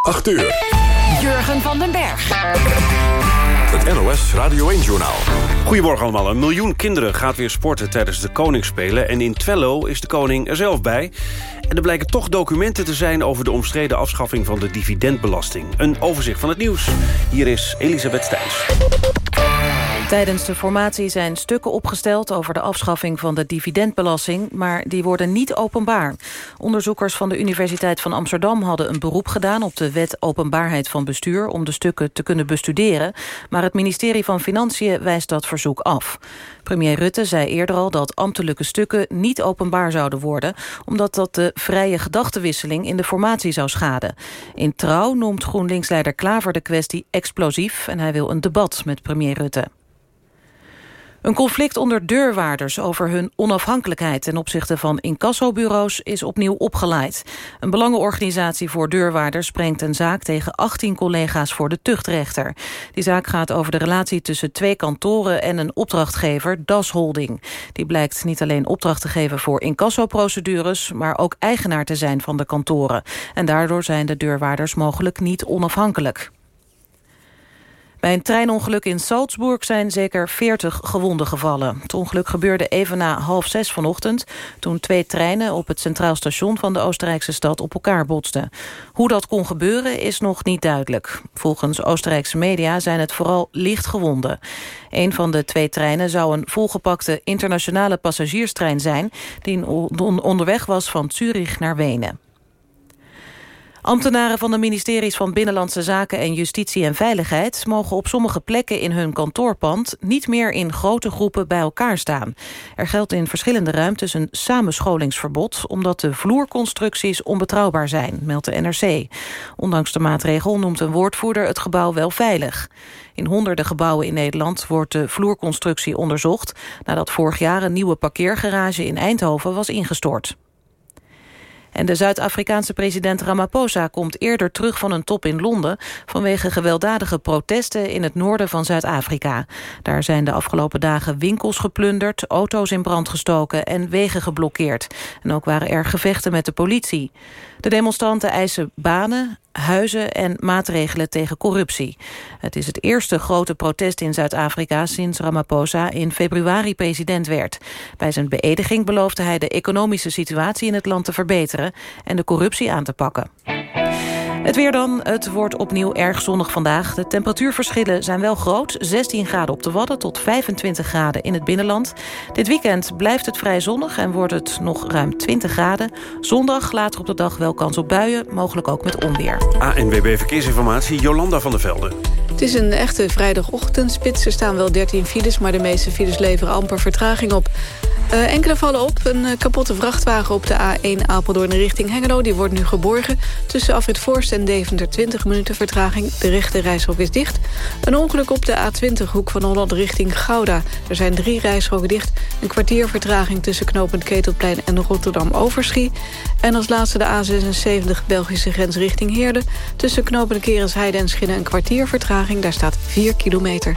8 uur. Jurgen van den Berg. Het NOS Radio 1-journaal. Goedemorgen allemaal. Een miljoen kinderen gaat weer sporten tijdens de Koningsspelen... en in Twello is de koning er zelf bij. En er blijken toch documenten te zijn over de omstreden afschaffing van de dividendbelasting. Een overzicht van het nieuws. Hier is Elisabeth Stijns. Tijdens de formatie zijn stukken opgesteld over de afschaffing van de dividendbelasting, maar die worden niet openbaar. Onderzoekers van de Universiteit van Amsterdam hadden een beroep gedaan op de wet openbaarheid van bestuur om de stukken te kunnen bestuderen, maar het ministerie van Financiën wijst dat verzoek af. Premier Rutte zei eerder al dat ambtelijke stukken niet openbaar zouden worden, omdat dat de vrije gedachtenwisseling in de formatie zou schaden. In Trouw noemt GroenLinks-leider Klaver de kwestie explosief en hij wil een debat met premier Rutte. Een conflict onder deurwaarders over hun onafhankelijkheid... ten opzichte van incassobureaus is opnieuw opgeleid. Een belangenorganisatie voor deurwaarders brengt een zaak... tegen 18 collega's voor de tuchtrechter. Die zaak gaat over de relatie tussen twee kantoren... en een opdrachtgever, Das Holding. Die blijkt niet alleen opdracht te geven voor incassoprocedures... maar ook eigenaar te zijn van de kantoren. En daardoor zijn de deurwaarders mogelijk niet onafhankelijk. Bij een treinongeluk in Salzburg zijn zeker 40 gewonden gevallen. Het ongeluk gebeurde even na half zes vanochtend... toen twee treinen op het centraal station van de Oostenrijkse stad op elkaar botsten. Hoe dat kon gebeuren is nog niet duidelijk. Volgens Oostenrijkse media zijn het vooral licht gewonden. Een van de twee treinen zou een volgepakte internationale passagierstrein zijn... die onderweg was van Zurich naar Wenen. Ambtenaren van de ministeries van Binnenlandse Zaken en Justitie en Veiligheid mogen op sommige plekken in hun kantoorpand niet meer in grote groepen bij elkaar staan. Er geldt in verschillende ruimtes een samenscholingsverbod omdat de vloerconstructies onbetrouwbaar zijn, meldt de NRC. Ondanks de maatregel noemt een woordvoerder het gebouw wel veilig. In honderden gebouwen in Nederland wordt de vloerconstructie onderzocht nadat vorig jaar een nieuwe parkeergarage in Eindhoven was ingestort. En de Zuid-Afrikaanse president Ramaphosa komt eerder terug van een top in Londen... vanwege gewelddadige protesten in het noorden van Zuid-Afrika. Daar zijn de afgelopen dagen winkels geplunderd, auto's in brand gestoken en wegen geblokkeerd. En ook waren er gevechten met de politie. De demonstranten eisen banen, huizen en maatregelen tegen corruptie. Het is het eerste grote protest in Zuid-Afrika sinds Ramaphosa in februari president werd. Bij zijn beëdiging beloofde hij de economische situatie in het land te verbeteren en de corruptie aan te pakken. Het weer dan. Het wordt opnieuw erg zonnig vandaag. De temperatuurverschillen zijn wel groot. 16 graden op de Wadden tot 25 graden in het binnenland. Dit weekend blijft het vrij zonnig en wordt het nog ruim 20 graden. Zondag later op de dag wel kans op buien, mogelijk ook met onweer. ANWB Verkeersinformatie, Jolanda van der Velde. Het is een echte vrijdagochtendspits. Er staan wel 13 files, maar de meeste files leveren amper vertraging op. Uh, enkele vallen op. Een uh, kapotte vrachtwagen op de A1 Apeldoorn richting Hengelo. Die wordt nu geborgen. Tussen Afrit Voorst en Deventer 20 minuten vertraging. De rechte reishok is dicht. Een ongeluk op de A20 hoek van Holland richting Gouda. Er zijn drie reishokken dicht. Een kwartier vertraging tussen knooppunt Ketelplein en Rotterdam-Overschie. En als laatste de A76 Belgische grens richting Heerde. Tussen knooppunt Kerensheide en Schinnen een kwartier vertraging. Daar staat 4 kilometer.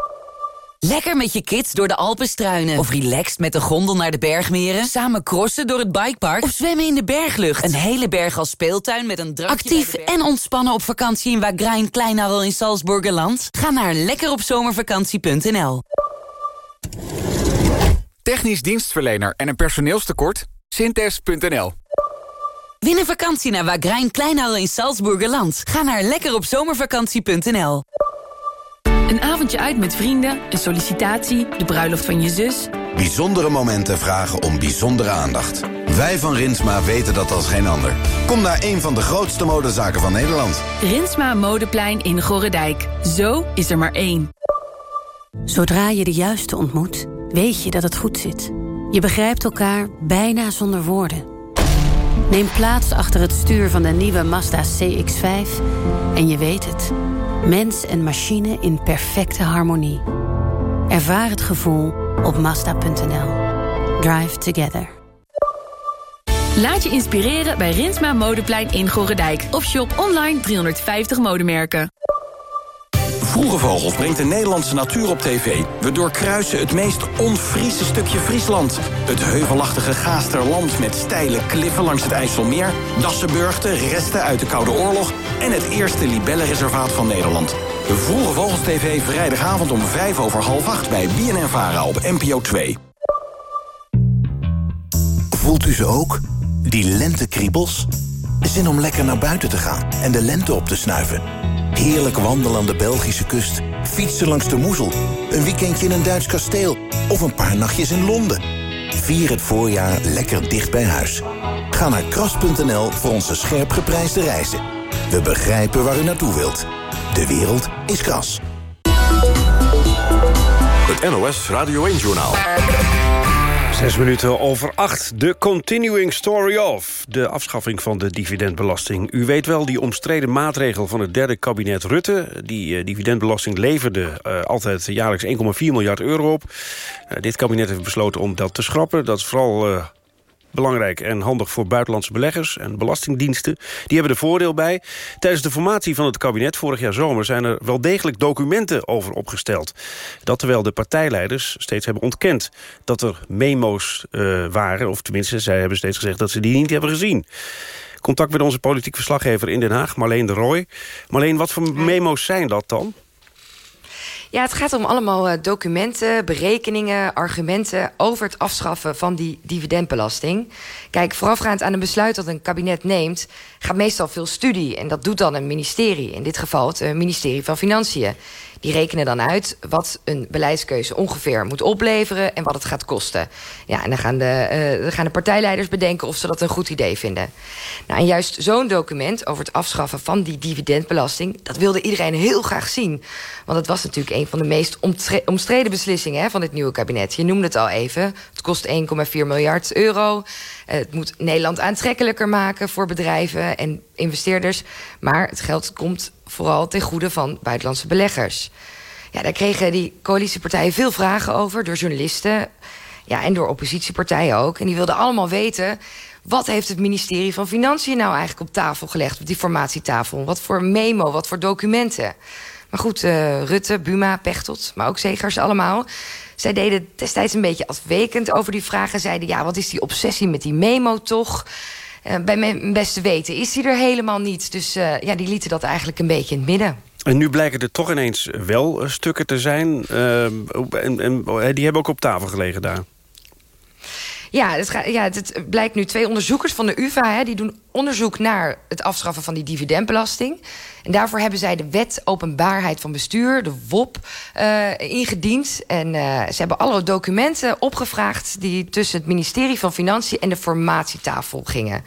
Lekker met je kids door de Alpen struinen. Of relaxed met de gondel naar de bergmeren. Samen crossen door het bikepark. Of zwemmen in de berglucht. Een hele berg als speeltuin met een drankje Actief en ontspannen op vakantie in Wagrain Kleinadel in Salzburgerland. Ga naar lekkeropzomervakantie.nl Technisch dienstverlener en een personeelstekort? Synthes.nl Win een vakantie naar Wagrain Kleinadel in Salzburgerland. Ga naar lekkeropzomervakantie.nl een avondje uit met vrienden, een sollicitatie, de bruiloft van je zus. Bijzondere momenten vragen om bijzondere aandacht. Wij van Rinsma weten dat als geen ander. Kom naar een van de grootste modezaken van Nederland. Rinsma Modeplein in Gorredijk. Zo is er maar één. Zodra je de juiste ontmoet, weet je dat het goed zit. Je begrijpt elkaar bijna zonder woorden. Neem plaats achter het stuur van de nieuwe Mazda CX-5 en je weet het... Mens en machine in perfecte harmonie. Ervaar het gevoel op Mazda.nl. Drive together. Laat je inspireren bij Rinsma Modeplein in Gorredijk. Of shop online 350 modemerken. Vroege Vogels brengt de Nederlandse natuur op tv. We doorkruisen het meest onfriese stukje Friesland. Het heuvelachtige Gaasterland met steile kliffen langs het IJsselmeer... Dassenburgten, resten uit de Koude Oorlog... en het eerste libellenreservaat van Nederland. Vroege Vogels TV vrijdagavond om vijf over half acht... bij BNN-Vara op NPO 2. Voelt u ze ook? Die lentekriebels? Zin om lekker naar buiten te gaan en de lente op te snuiven. Heerlijk wandelen aan de Belgische kust. Fietsen langs de Moezel. Een weekendje in een Duits kasteel. Of een paar nachtjes in Londen. Vier het voorjaar lekker dicht bij huis. Ga naar kras.nl voor onze scherp geprijsde reizen. We begrijpen waar u naartoe wilt. De wereld is kras. Het NOS Radio 1-journaal. Zes minuten over acht. De continuing story of. De afschaffing van de dividendbelasting. U weet wel, die omstreden maatregel van het derde kabinet Rutte. Die uh, dividendbelasting leverde uh, altijd jaarlijks 1,4 miljard euro op. Uh, dit kabinet heeft besloten om dat te schrappen. Dat is vooral belangrijk en handig voor buitenlandse beleggers en belastingdiensten. Die hebben er voordeel bij. Tijdens de formatie van het kabinet vorig jaar zomer... zijn er wel degelijk documenten over opgesteld. Dat terwijl de partijleiders steeds hebben ontkend... dat er memo's uh, waren, of tenminste, zij hebben steeds gezegd... dat ze die niet hebben gezien. Contact met onze politiek verslaggever in Den Haag, Marleen de Rooij. Marleen, wat voor memo's zijn dat dan? Ja, het gaat om allemaal uh, documenten, berekeningen, argumenten... over het afschaffen van die dividendbelasting. Kijk, voorafgaand aan een besluit dat een kabinet neemt... gaat meestal veel studie en dat doet dan een ministerie. In dit geval het uh, ministerie van Financiën. Die rekenen dan uit wat een beleidskeuze ongeveer moet opleveren... en wat het gaat kosten. Ja, en dan gaan de, dan gaan de partijleiders bedenken of ze dat een goed idee vinden. Nou, en juist zo'n document over het afschaffen van die dividendbelasting... dat wilde iedereen heel graag zien. Want het was natuurlijk een van de meest omstreden beslissingen hè, van dit nieuwe kabinet. Je noemde het al even. Het kost 1,4 miljard euro. Het moet Nederland aantrekkelijker maken voor bedrijven en investeerders. Maar het geld komt vooral ten goede van buitenlandse beleggers. Ja, daar kregen die coalitiepartijen veel vragen over door journalisten... Ja, en door oppositiepartijen ook. En die wilden allemaal weten... wat heeft het ministerie van Financiën nou eigenlijk op tafel gelegd... op die formatietafel? Wat voor memo, wat voor documenten? Maar goed, uh, Rutte, Buma, Pechtold, maar ook Zegers allemaal... zij deden destijds een beetje afwekend over die vragen. Zeiden, ja, wat is die obsessie met die memo toch... Uh, bij mijn beste weten is die er helemaal niet. Dus uh, ja, die lieten dat eigenlijk een beetje in het midden. En nu blijken er toch ineens wel stukken te zijn. En, die hebben ook op tafel gelegen daar. Ja, het, ja, het blijkt nu twee onderzoekers van de UvA... Hè, die doen onderzoek naar het afschaffen van die dividendbelasting. En daarvoor hebben zij de wet openbaarheid van bestuur, de WOP, uh, ingediend. En uh, ze hebben alle documenten opgevraagd... die tussen het ministerie van Financiën en de formatietafel gingen.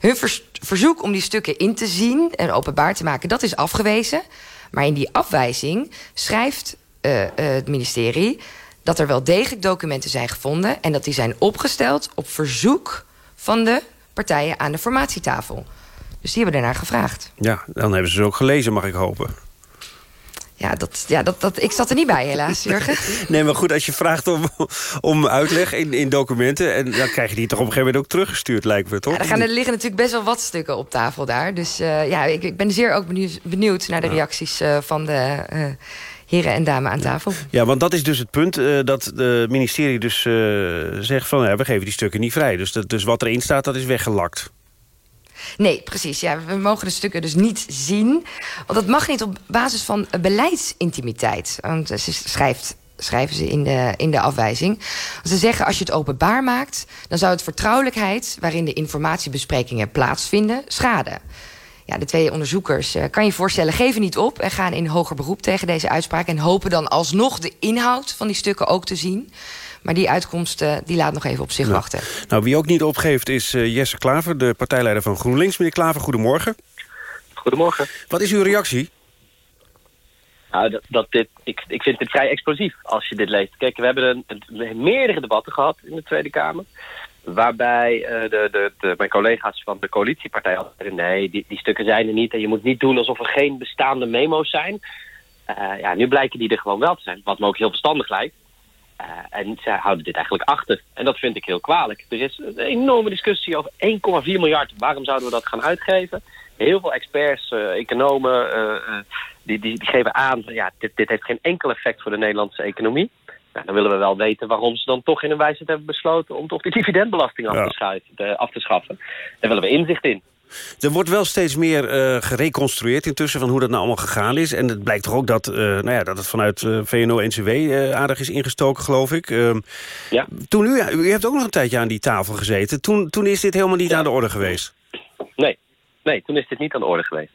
Hun verzoek om die stukken in te zien en openbaar te maken... dat is afgewezen. Maar in die afwijzing schrijft uh, het ministerie dat er wel degelijk documenten zijn gevonden... en dat die zijn opgesteld op verzoek van de partijen aan de formatietafel. Dus die hebben ernaar gevraagd. Ja, dan hebben ze ze ook gelezen, mag ik hopen. Ja, dat, ja dat, dat, ik zat er niet bij, helaas, Jurgen. nee, maar goed, als je vraagt om, om uitleg in, in documenten... En dan krijg je die toch op een gegeven moment ook teruggestuurd, lijkt me, toch? Ja, er, gaan, er liggen natuurlijk best wel wat stukken op tafel daar. Dus uh, ja, ik, ik ben zeer ook benieuwd, benieuwd naar de reacties uh, van de... Uh, heren en dames aan tafel. Ja, want dat is dus het punt uh, dat het ministerie dus uh, zegt van... Ja, we geven die stukken niet vrij. Dus, dat, dus wat erin staat, dat is weggelakt. Nee, precies. Ja, we mogen de stukken dus niet zien. Want dat mag niet op basis van beleidsintimiteit. Want ze schrijft schrijven ze in de, in de afwijzing. Ze zeggen als je het openbaar maakt... dan zou het vertrouwelijkheid waarin de informatiebesprekingen plaatsvinden schaden. Ja, de twee onderzoekers, uh, kan je voorstellen, geven niet op... en gaan in hoger beroep tegen deze uitspraak... en hopen dan alsnog de inhoud van die stukken ook te zien. Maar die uitkomst uh, die laat nog even op zich nou, wachten. Nou, wie ook niet opgeeft is uh, Jesse Klaver, de partijleider van GroenLinks. Meneer Klaver, goedemorgen. Goedemorgen. Wat is uw reactie? Nou, dat, dat dit, ik, ik vind het vrij explosief als je dit leest. Kijk, we hebben een, een, meerdere debatten gehad in de Tweede Kamer. Waarbij uh, de, de, de, mijn collega's van de coalitiepartij al zeiden... nee, die, die stukken zijn er niet en je moet niet doen alsof er geen bestaande memo's zijn. Uh, ja, nu blijken die er gewoon wel te zijn, wat me ook heel verstandig lijkt. en zij houden dit eigenlijk achter. En dat vind ik heel kwalijk. Er is een enorme discussie over 1,4 miljard. Waarom zouden we dat gaan uitgeven? Heel veel experts, economen, die, die, die, geven aan... ja, dit, dit heeft geen enkel effect voor de Nederlandse economie. Nou, dan willen we wel weten waarom ze dan toch in een wijsheid hebben besloten... om toch die dividendbelasting af, te, schuiven, af te schaffen. Daar willen we inzicht in. Er wordt wel steeds meer uh, gereconstrueerd intussen van hoe dat nou allemaal gegaan is. En het blijkt toch ook dat, uh, nou ja, dat het vanuit uh, VNO-NCW aardig is ingestoken, geloof ik. Ehm, ja. Toen u, u hebt ook nog een tijdje aan die tafel gezeten. Toen, toen is dit helemaal niet aan de orde geweest? Nee. nee, toen is dit niet aan de orde geweest.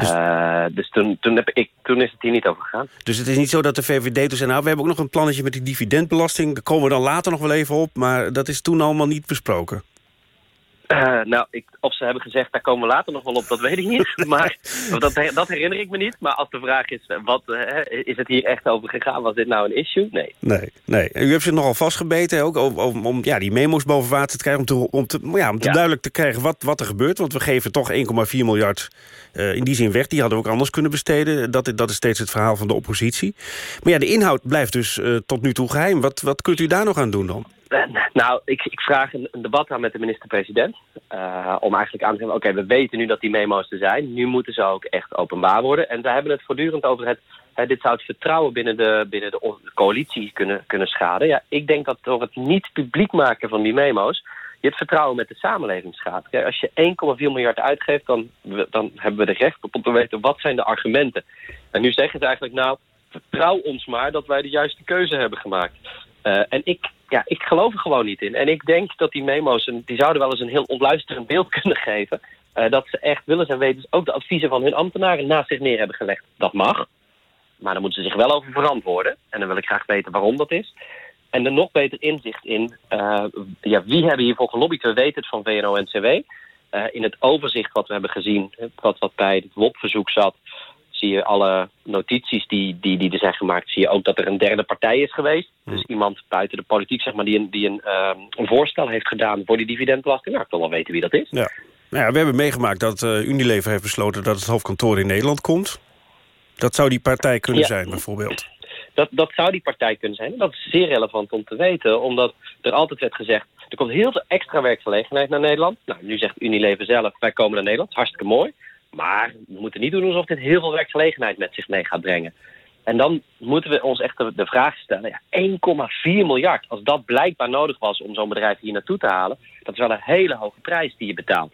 Dus, dus toen, toen, heb ik, toen is het hier niet over gegaan. Dus het is niet zo dat de VVD toen zei... nou, we hebben ook nog een plannetje met die dividendbelasting. Daar komen we dan later nog wel even op. Maar dat is toen allemaal niet besproken. Uh, nou, ik, of ze hebben gezegd, daar komen we later nog wel op, dat weet ik niet. maar dat, dat herinner ik me niet. Maar als de vraag is, wat, uh, is het hier echt over gegaan? Was dit nou een issue? Nee. Nee, nee. U hebt zich nogal vastgebeten ook om, om, om ja, die memo's boven water te krijgen. Om, te, om, te, ja, om te duidelijk te krijgen wat, wat er gebeurt. Want we geven toch 1,4 miljard uh, in die zin weg. Die hadden ook anders kunnen besteden. Dat, dat is steeds het verhaal van de oppositie. Maar ja, de inhoud blijft dus tot nu toe geheim. Wat, wat kunt u daar nog aan doen dan? Nou, ik, ik vraag een, debat aan met de minister-president. Uh, om eigenlijk aan te geven, oké, we weten nu dat die memo's er zijn. Nu moeten ze ook echt openbaar worden. En we hebben het voortdurend over het... Dit zou het vertrouwen binnen de, binnen de coalitie kunnen, kunnen schaden. Ja, ik denk dat door het niet publiek maken van die memo's... je het vertrouwen met de samenleving schaadt. Als je 1,4 miljard uitgeeft, dan, dan hebben we er recht om te weten... wat zijn de argumenten. En nu zeggen ze eigenlijk, nou, vertrouw ons maar dat wij de juiste keuze hebben gemaakt. Uh, en ik, ja, ik geloof er gewoon niet in. En ik denk dat die memo's, die zouden wel eens een heel ontluisterend beeld kunnen geven. Uh, dat ze echt willen en weten ook de adviezen van hun ambtenaren naast zich neer hebben gelegd. Dat mag. Maar dan moeten ze zich wel over verantwoorden. En dan wil ik graag weten waarom dat is. En er nog beter inzicht in uh, ja, wie hebben hiervoor gelobbyd. We weten het van VNO-NCW. Uh, in het overzicht wat we hebben gezien, wat, wat bij het WOP-verzoek zat zie je alle notities die, die, die er zijn gemaakt... zie je ook dat er een derde partij is geweest. Hmm. Dus iemand buiten de politiek zeg maar, die, een, die een, uh, een voorstel heeft gedaan voor die dividendbelasting. Nou, ik wil wel weten wie dat is. Ja. Nou ja, we hebben meegemaakt dat Unilever heeft besloten... dat het hoofdkantoor in Nederland komt. Dat zou die partij kunnen zijn, bijvoorbeeld. Dat, dat zou die partij kunnen zijn. Dat is zeer relevant om te weten, omdat er altijd werd gezegd... er komt heel veel extra werkgelegenheid naar Nederland. Nou, nu zegt Unilever zelf, wij komen naar Nederland. Hartstikke mooi. Maar we moeten niet doen alsof dit heel veel werkgelegenheid met zich mee gaat brengen. En dan moeten we ons echt de, vraag stellen, ja, 1,4 miljard, als dat blijkbaar nodig was om zo'n bedrijf hier naartoe te halen, dat is wel een hele hoge prijs die je betaalt.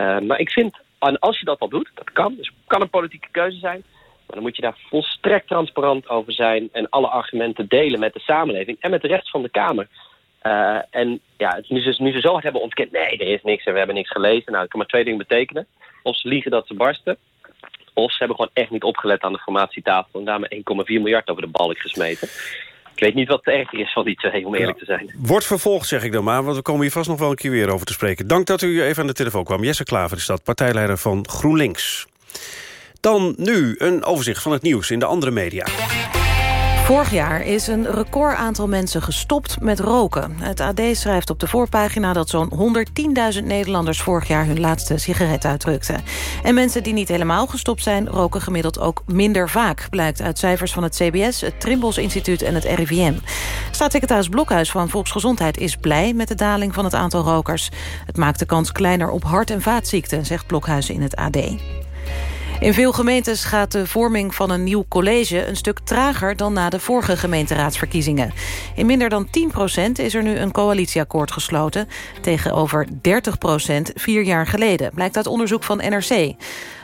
Uh, maar ik vind, en als je dat al doet, dat kan, dus kan een politieke keuze zijn, maar dan moet je daar volstrekt transparant over zijn en alle argumenten delen met de samenleving en met de rest van de Kamer. Uh, en ja, nu ze, nu ze zo hard hebben ontkend, nee, er is niks en we hebben niks gelezen. Nou, dat kan maar twee dingen betekenen. Of ze liegen dat ze barsten. Of ze hebben gewoon echt niet opgelet aan de formatietafel... en daarmee 1,4 miljard over de balk gesmeten. Ik weet niet wat het erger is van die twee, om eerlijk te zijn. Wordt vervolgd, zeg ik dan maar, want we komen hier vast nog wel een keer weer over te spreken. Dank dat u even aan de telefoon kwam. Jesse Klaver is dat, partijleider van GroenLinks. Dan nu een overzicht van het nieuws in de andere media. Vorig jaar is een record aantal mensen gestopt met roken. Het AD schrijft op de voorpagina dat zo'n 110.000 Nederlanders... vorig jaar hun laatste sigaret uitdrukten. En mensen die niet helemaal gestopt zijn... roken gemiddeld ook minder vaak... blijkt uit cijfers van het CBS, het Trimbos Instituut en het RIVM. Staatssecretaris Blokhuis van Volksgezondheid is blij... met de daling van het aantal rokers. Het maakt de kans kleiner op hart- en vaatziekten... zegt Blokhuis in het AD. In veel gemeentes gaat de vorming van een nieuw college... een stuk trager dan na de vorige gemeenteraadsverkiezingen. In minder dan 10% is er nu een coalitieakkoord gesloten... tegenover 30% vier jaar geleden, blijkt uit onderzoek van NRC.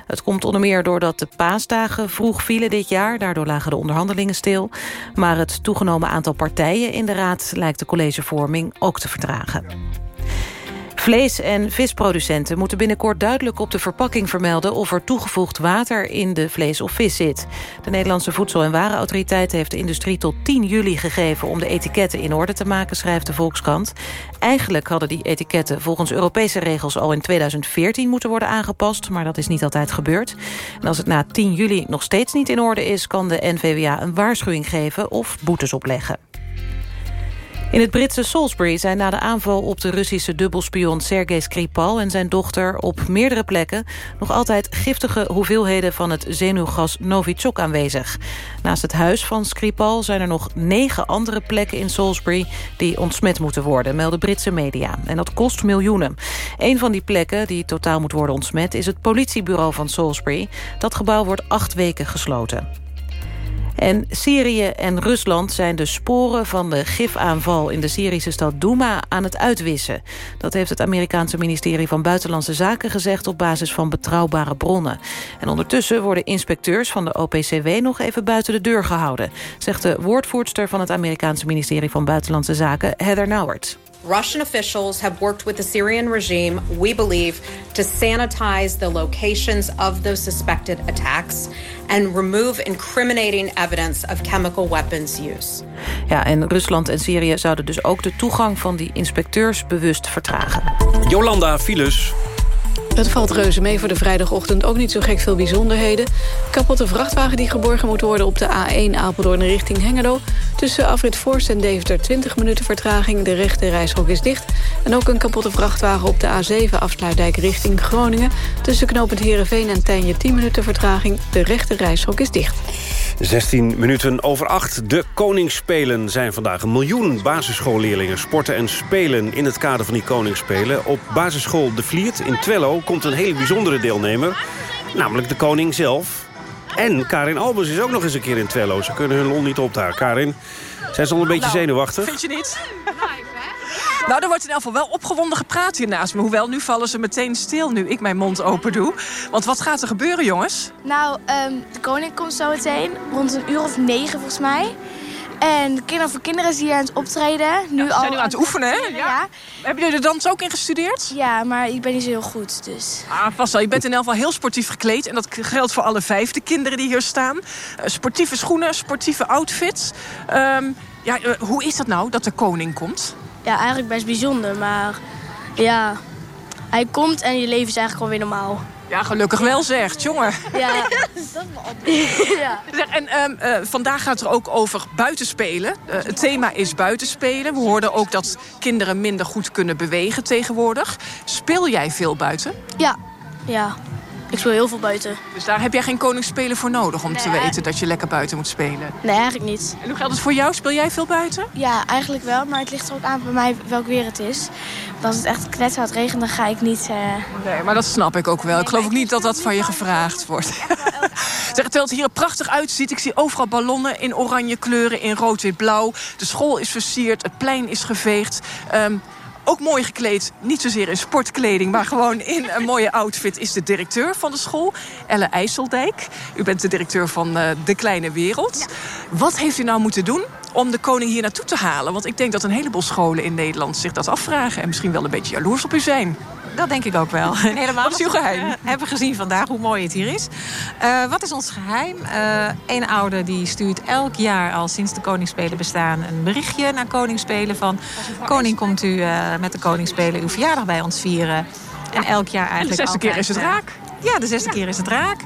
Het komt onder meer doordat de paasdagen vroeg vielen dit jaar. Daardoor lagen de onderhandelingen stil. Maar het toegenomen aantal partijen in de raad... lijkt de collegevorming ook te vertragen. Vlees- en visproducenten moeten binnenkort duidelijk op de verpakking vermelden... of er toegevoegd water in de vlees of vis zit. De Nederlandse Voedsel- en Warenautoriteit heeft de industrie tot 10 juli gegeven... om de etiketten in orde te maken, schrijft de Volkskrant. Eigenlijk hadden die etiketten volgens Europese regels al in 2014 moeten worden aangepast... maar dat is niet altijd gebeurd. En als het na 10 juli nog steeds niet in orde is... kan de NVWA een waarschuwing geven of boetes opleggen. In het Britse Salisbury zijn na de aanval op de Russische dubbelspion Sergei Skripal en zijn dochter op meerdere plekken nog altijd giftige hoeveelheden van het zenuwgas Novichok aanwezig. Naast het huis van Skripal zijn er nog negen andere plekken in Salisbury die ontsmet moeten worden, melden Britse media. En dat kost miljoenen. Een van die plekken die totaal moet worden ontsmet is het politiebureau van Salisbury. Dat gebouw wordt acht weken gesloten. En Syrië en Rusland zijn de sporen van de gifaanval... in de Syrische stad Douma aan het uitwissen. Dat heeft het Amerikaanse ministerie van Buitenlandse Zaken gezegd... op basis van betrouwbare bronnen. En ondertussen worden inspecteurs van de OPCW... nog even buiten de deur gehouden... zegt de woordvoerster van het Amerikaanse ministerie van Buitenlandse Zaken... Heather Nauert. Russian officials have worked with the Syrian regime, we believe, to sanitize the locations of those suspected attacks and remove incriminating evidence of chemical weapons use. Ja, en Rusland en Syrië zouden dus ook de toegang van die inspecteurs bewust vertragen. Jolanda Files. Het valt reuze mee voor de vrijdagochtend. Ook niet zo gek veel bijzonderheden. Kapotte vrachtwagen die geborgen moet worden op de A1 Apeldoorn richting Hengelo. Tussen Afrit Forst en Deventer 20 minuten vertraging. De rechte reishok is dicht. En ook een kapotte vrachtwagen op de A7 Afsluitdijk richting Groningen. Tussen knooppunt Heerenveen en Tijnje 10 minuten vertraging. De rechte reishok is dicht. 16 minuten over 8. De Koningsspelen zijn vandaag. Een miljoen basisschoolleerlingen sporten en spelen in het kader van die Koningsspelen. Op basisschool De Vliert in Twello komt een hele bijzondere deelnemer. Namelijk de koning zelf. En Karin Albers is ook nog eens een keer in Twello. Ze kunnen hun lol niet opdagen. Karin, zijn ze al een beetje nou, zenuwachtig? Vind je niet? Nou, er wordt in elk geval wel opgewonden gepraat hier naast me. Hoewel, nu vallen ze meteen stil nu ik mijn mond open doe. Want wat gaat er gebeuren, jongens? Nou, um, de koning komt zo meteen. Rond een uur of negen, volgens mij. En de kinderen voor kinderen is hier aan het optreden. Nu ja, al zijn nu aan het oefenen, hè? Ja. ja. Hebben jullie er dans ook in gestudeerd? Ja, maar ik ben niet zo heel goed, dus... Ah, vast wel. Je bent in elk geval heel sportief gekleed. En dat geldt voor alle vijfde kinderen die hier staan. Uh, sportieve schoenen, sportieve outfits. Um, ja, uh, hoe is dat nou, dat de koning komt? Ja, eigenlijk best bijzonder, maar... Ja, hij komt en je leven is eigenlijk gewoon weer normaal. Ja, gelukkig wel zegt, jongen. Ja, dat ja. En um, uh, vandaag gaat het er ook over buitenspelen. Uh, het thema is buitenspelen. We hoorden ook dat kinderen minder goed kunnen bewegen tegenwoordig. Speel jij veel buiten? Ja, ja. Ik speel heel veel buiten. Dus daar heb jij geen koningsspelen voor nodig om nee, te weten dat je lekker buiten moet spelen? Nee, eigenlijk niet. En hoe geldt het voor jou? Speel jij veel buiten? Ja, eigenlijk wel. Maar het ligt er ook aan bij mij welk weer het is. Want als het echt knetterhard regent, dan ga ik niet... Uh... Nee, maar dat snap ik ook wel. Nee, ik geloof ook niet dat dat van je gevraagd wordt. zeg, terwijl het hier er prachtig uitziet. Ik zie overal ballonnen in oranje kleuren, in rood, wit, blauw. De school is versierd, het plein is geveegd. Um, ook mooi gekleed, niet zozeer in sportkleding... maar gewoon in een mooie outfit, is de directeur van de school. Elle IJsseldijk. U bent de directeur van uh, De Kleine Wereld. Ja. Wat heeft u nou moeten doen om de koning hier naartoe te halen? Want ik denk dat een heleboel scholen in Nederland zich dat afvragen... en misschien wel een beetje jaloers op u zijn. Dat denk ik ook wel. En helemaal wat is uw geheim? We hebben gezien vandaag hoe mooi het hier is. Uh, wat is ons geheim? Uh, een ouder die stuurt elk jaar al sinds de Koningsspelen bestaan... een berichtje naar Koningsspelen van... Koning, komt u uh, met de Koningsspelen uw verjaardag bij ons vieren. En elk jaar eigenlijk De zesde keer is het raak. Ja, de zesde keer is het raak.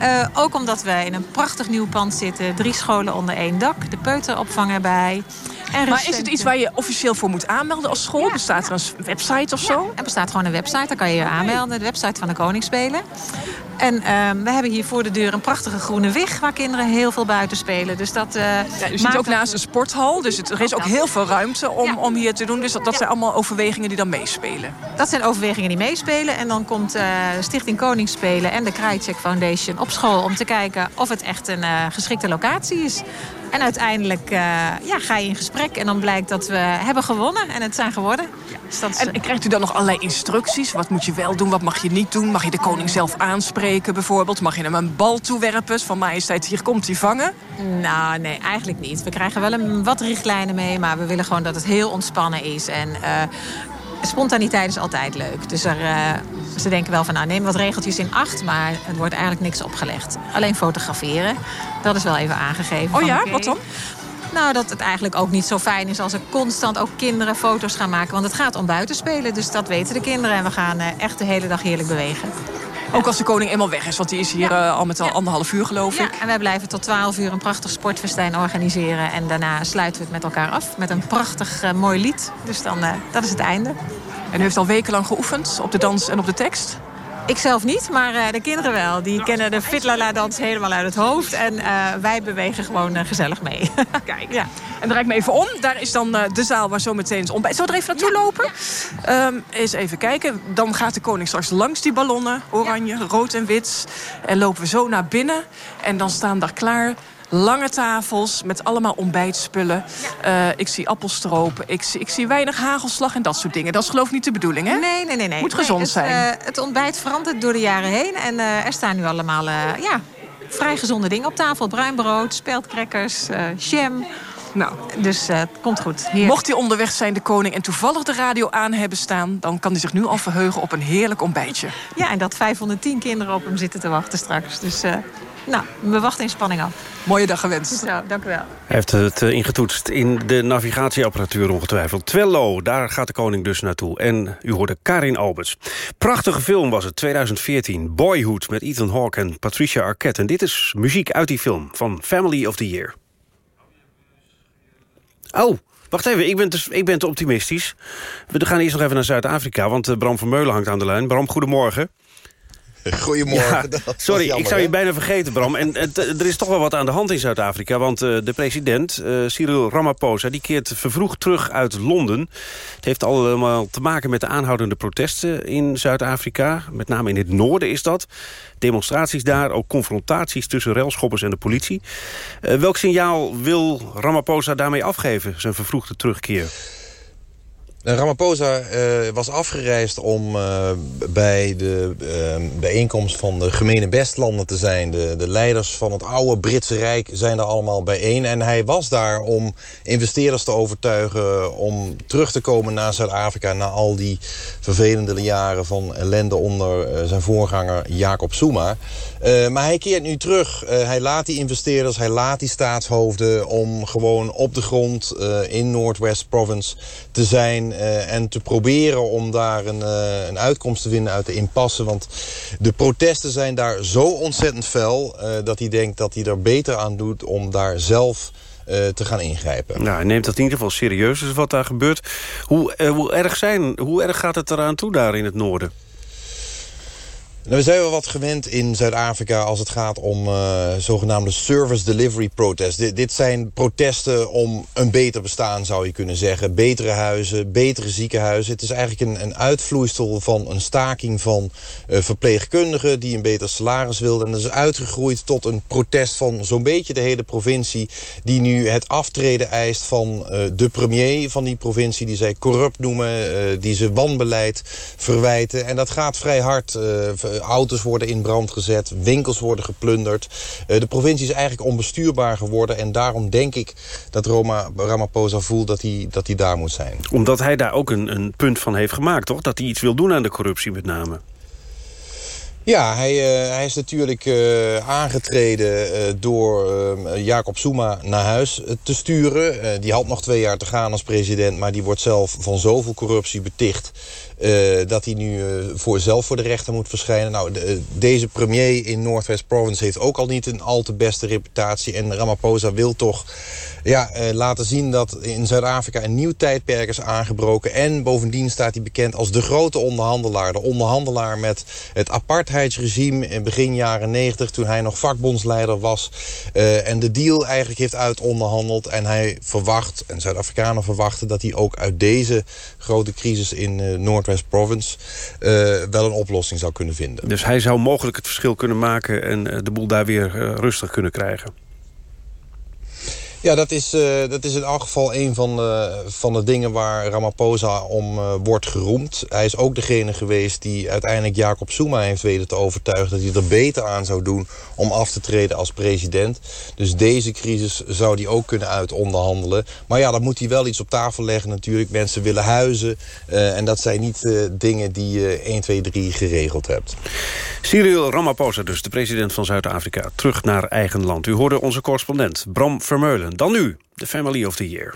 Uh, ook omdat wij in een prachtig nieuw pand zitten. Drie scholen onder één dak. De peuteropvang erbij. Maar is het iets waar je officieel voor moet aanmelden als school? Ja. Bestaat er een website of zo? Er bestaat gewoon een website, daar kan je je aanmelden. De website van de Koningsspelen. En uh, we hebben hier voor de deur een prachtige groene wig... waar kinderen heel veel buiten spelen. Dus dat, uh, ja, u zit ook naast een sporthal, dus het, er is ook heel veel ruimte om, ja. om hier te doen. Dus dat, dat zijn allemaal overwegingen die dan meespelen. Dat zijn overwegingen die meespelen. En dan komt uh, Stichting Koningsspelen en de Krajicek Foundation op school... om te kijken of het echt een geschikte locatie is. En uiteindelijk uh, ja, ga je in gesprek en dan blijkt dat we hebben gewonnen. En het zijn geworden. Ja. Dus dat is... En krijgt u dan nog allerlei instructies? Wat moet je wel doen, wat mag je niet doen? Mag je de koning zelf aanspreken bijvoorbeeld? Mag je hem een bal toewerpen? Van majesteit, hier komt hij vangen? Nou, nee, eigenlijk niet. We krijgen wel een, wat richtlijnen mee, maar we willen gewoon dat het heel ontspannen is. En uh, spontaniteit is altijd leuk. Dus er, uh, ze denken wel van, nou neem wat regeltjes in acht... maar het wordt eigenlijk niks opgelegd. Alleen fotograferen, dat is wel even aangegeven. Oh ja, okay. wat dan? Nou, dat het eigenlijk ook niet zo fijn is als er constant ook kinderen foto's gaan maken. Want het gaat om buitenspelen, dus dat weten de kinderen. En we gaan uh, echt de hele dag heerlijk bewegen. Ook als de koning eenmaal weg is, want die is hier eh, al met al anderhalf uur, geloof ik. en wij blijven tot 12 uur een prachtig sportfestijn organiseren. En daarna sluiten we het met elkaar af met een prachtig uh, mooi lied. Dus dan, uh, dat is het einde. En u heeft al wekenlang geoefend op de dans en op de tekst? Ik zelf niet, maar uh, de kinderen wel. Die kennen de Fitlala-dans helemaal uit het hoofd. En uh, wij bewegen gewoon uh, gezellig mee. Kijk. Ja. En draai ik me even om. Daar is dan de zaal waar zo meteen is ontbijt. Zullen we er even naartoe lopen? Ja. Um, eens even kijken. Dan gaat de koning straks langs die ballonnen. Oranje, ja. rood en wit. En lopen we zo naar binnen. En dan staan daar klaar lange tafels met allemaal ontbijtspullen. Uh, ik zie appelstroop, ik zie, ik zie weinig hagelslag en dat soort dingen. Dat is geloof ik niet de bedoeling, hè? Nee, nee, nee. nee. Moet gezond nee, het, zijn. Uh, het ontbijt verandert door de jaren heen. En uh, er staan nu allemaal ja, vrij gezonde dingen op tafel. Bruin brood, speldcrackers, jam... Nou, dus uh, het komt goed. Heerlijk. Mocht hij onderweg zijn, de koning, en toevallig de radio aan hebben staan... dan kan hij zich nu al verheugen op een heerlijk ontbijtje. Ja, en dat 510 kinderen op hem zitten te wachten straks. Dus uh, nou, we wachten in spanning af. Mooie dag gewenst. Zo, dank u wel. Hij heeft het ingetoetst in de navigatieapparatuur ongetwijfeld. Twello, daar gaat de koning dus naartoe. En u hoorde Karin Alberts. Prachtige film was het, 2014. Boyhood met Ethan Hawke en Patricia Arquette. En dit is muziek uit die film van Family of the Year. Oh, wacht even, ik ben, te, ik ben te optimistisch. We gaan eerst nog even naar Zuid-Afrika, want uh, Bram van Meulen hangt aan de lijn. Bram, goedemorgen. Goedemorgen. Ja, sorry, jammer, ik zou je hè? bijna vergeten, Bram. En het, er is toch wel wat aan de hand in Zuid-Afrika. Want uh, de president, uh, Cyril Ramaphosa, die keert vervroegd terug uit Londen. Het heeft allemaal te maken met de aanhoudende protesten in Zuid-Afrika. Met name in het noorden is dat. Demonstraties daar, ook confrontaties tussen railschoppers en de politie. Uh, welk signaal wil Ramaphosa daarmee afgeven, zijn vervroegde terugkeer? Ramaphosa uh, was afgereisd om uh, bij de uh, bijeenkomst van de gemene bestlanden te zijn. De, de, leiders van het oude Britse Rijk zijn daar allemaal bijeen. En hij was daar om investeerders te overtuigen om terug te komen naar Zuid-Afrika... na al die vervelende jaren van ellende onder zijn voorganger Jacob Zuma. Maar hij keert nu terug. hij laat die investeerders, hij laat die staatshoofden... om gewoon op de grond in Northwest Province te zijn... En te proberen om daar een, een, uitkomst te vinden uit de impasse. Want de protesten zijn daar zo ontzettend fel... Dat hij denkt dat hij er beter aan doet om daar zelf te gaan ingrijpen. Nou, hij neemt dat in ieder geval serieus, dus wat daar gebeurt. Hoe, hoe, erg zijn, hoe erg gaat het eraan toe daar in het noorden? Nou, we zijn wel wat gewend in Zuid-Afrika als het gaat om uh, zogenaamde service delivery protests. Dit, zijn protesten om een beter bestaan, zou je kunnen zeggen. Betere huizen, betere ziekenhuizen. Het is eigenlijk een, een uitvloeisel van een staking van uh, verpleegkundigen... die een beter salaris wilden. En dat is uitgegroeid tot een protest van zo'n beetje de hele provincie... die nu het aftreden eist van uh, de premier van die provincie... die zij corrupt noemen, die ze wanbeleid verwijten. En dat gaat vrij hard auto's worden in brand gezet, winkels worden geplunderd. Uh, de provincie is eigenlijk onbestuurbaar geworden... en daarom denk ik dat Roma, Ramaphosa voelt dat hij, dat hij daar moet zijn. Omdat hij daar ook een, een punt van heeft gemaakt, toch? Dat hij iets wil doen aan de corruptie met name. Ja, hij, uh, hij is natuurlijk uh, aangetreden uh, door Jacob Zuma naar huis te sturen. die had nog twee jaar te gaan als president... maar die wordt zelf van zoveel corruptie beticht... dat hij nu voor zelf voor de rechter moet verschijnen. Nou, de, deze premier in Northwest Province heeft ook al niet een al te beste reputatie. En Ramaphosa wil toch ja, laten zien dat in Zuid-Afrika een nieuw tijdperk is aangebroken. En bovendien staat hij bekend als de grote onderhandelaar. De onderhandelaar met het apartheidsregime in begin jaren 90... toen hij nog vakbondsleider was. Uh, en de deal eigenlijk heeft uitonderhandeld. En hij verwacht, en Zuid-Afrikanen verwachten... dat hij ook uit deze grote crisis in uh, Province... Wel een oplossing zou kunnen vinden. Dus hij zou mogelijk het verschil kunnen maken... en de boel daar weer rustig kunnen krijgen. Ja, dat is, uh, dat is in elk geval een van de, van de dingen waar Ramaphosa om uh, wordt geroemd. Hij is ook degene geweest die uiteindelijk Jacob Zuma heeft weten te overtuigen... dat hij er beter aan zou doen om af te treden als president. Dus deze crisis zou hij ook kunnen uitonderhandelen. Maar ja, dan moet hij wel iets op tafel leggen natuurlijk. Mensen willen huizen. Uh, en dat zijn niet dingen die je 1, 2, 3 geregeld hebt. Cyril Ramaphosa dus, de president van Zuid-Afrika... terug naar eigen land. U hoorde onze correspondent Bram Vermeulen. Dan nu, de Family of the Year.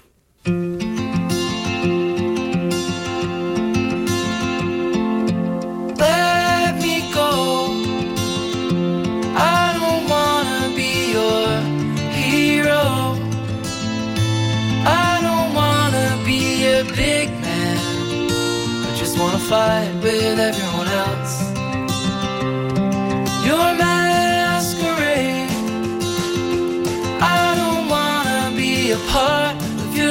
fight with everyone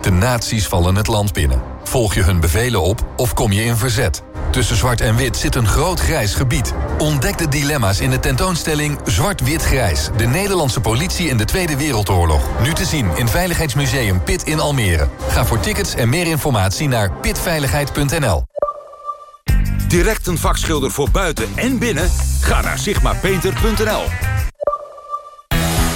De nazi's vallen het land binnen. Volg je hun bevelen op of kom je in verzet? Tussen zwart en wit zit een groot grijs gebied. Ontdek de dilemma's in de tentoonstelling Zwart-Wit-Grijs... de Nederlandse politie in de Tweede Wereldoorlog. Nu te zien in Veiligheidsmuseum Pit in Almere. Ga voor tickets en meer informatie naar pitveiligheid.nl. Direct een vakschilder voor buiten en binnen? Ga naar sigmapainter.nl.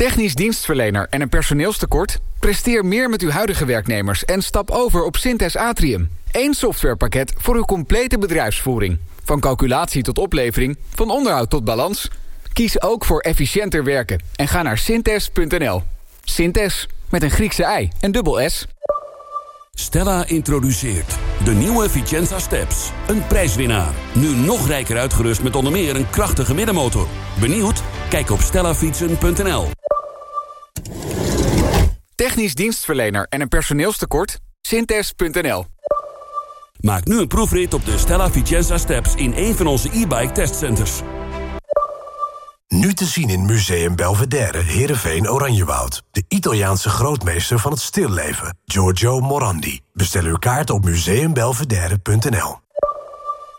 Technisch dienstverlener en een personeelstekort? Presteer meer met uw huidige werknemers en stap over op Synthes Atrium. Eén softwarepakket voor uw complete bedrijfsvoering. Van calculatie tot oplevering, van onderhoud tot balans. Kies ook voor efficiënter werken en ga naar synthes.nl. Synthes, met een Griekse ei en dubbel S. Stella introduceert de nieuwe Vicenza Steps. Een prijswinnaar. Nu nog rijker uitgerust met onder meer een krachtige middenmotor. Benieuwd? Kijk op stellafietsen.nl. Technisch dienstverlener en een personeelstekort? Synthes.nl. Maak nu een proefrit op de Stella Vicenza Steps in een van onze e-bike testcenters. Nu te zien in Museum Belvedere, Heerenveen, Oranjewoud. De Italiaanse grootmeester van het stilleven, Giorgio Morandi. Bestel uw kaart op museumbelvedere.nl.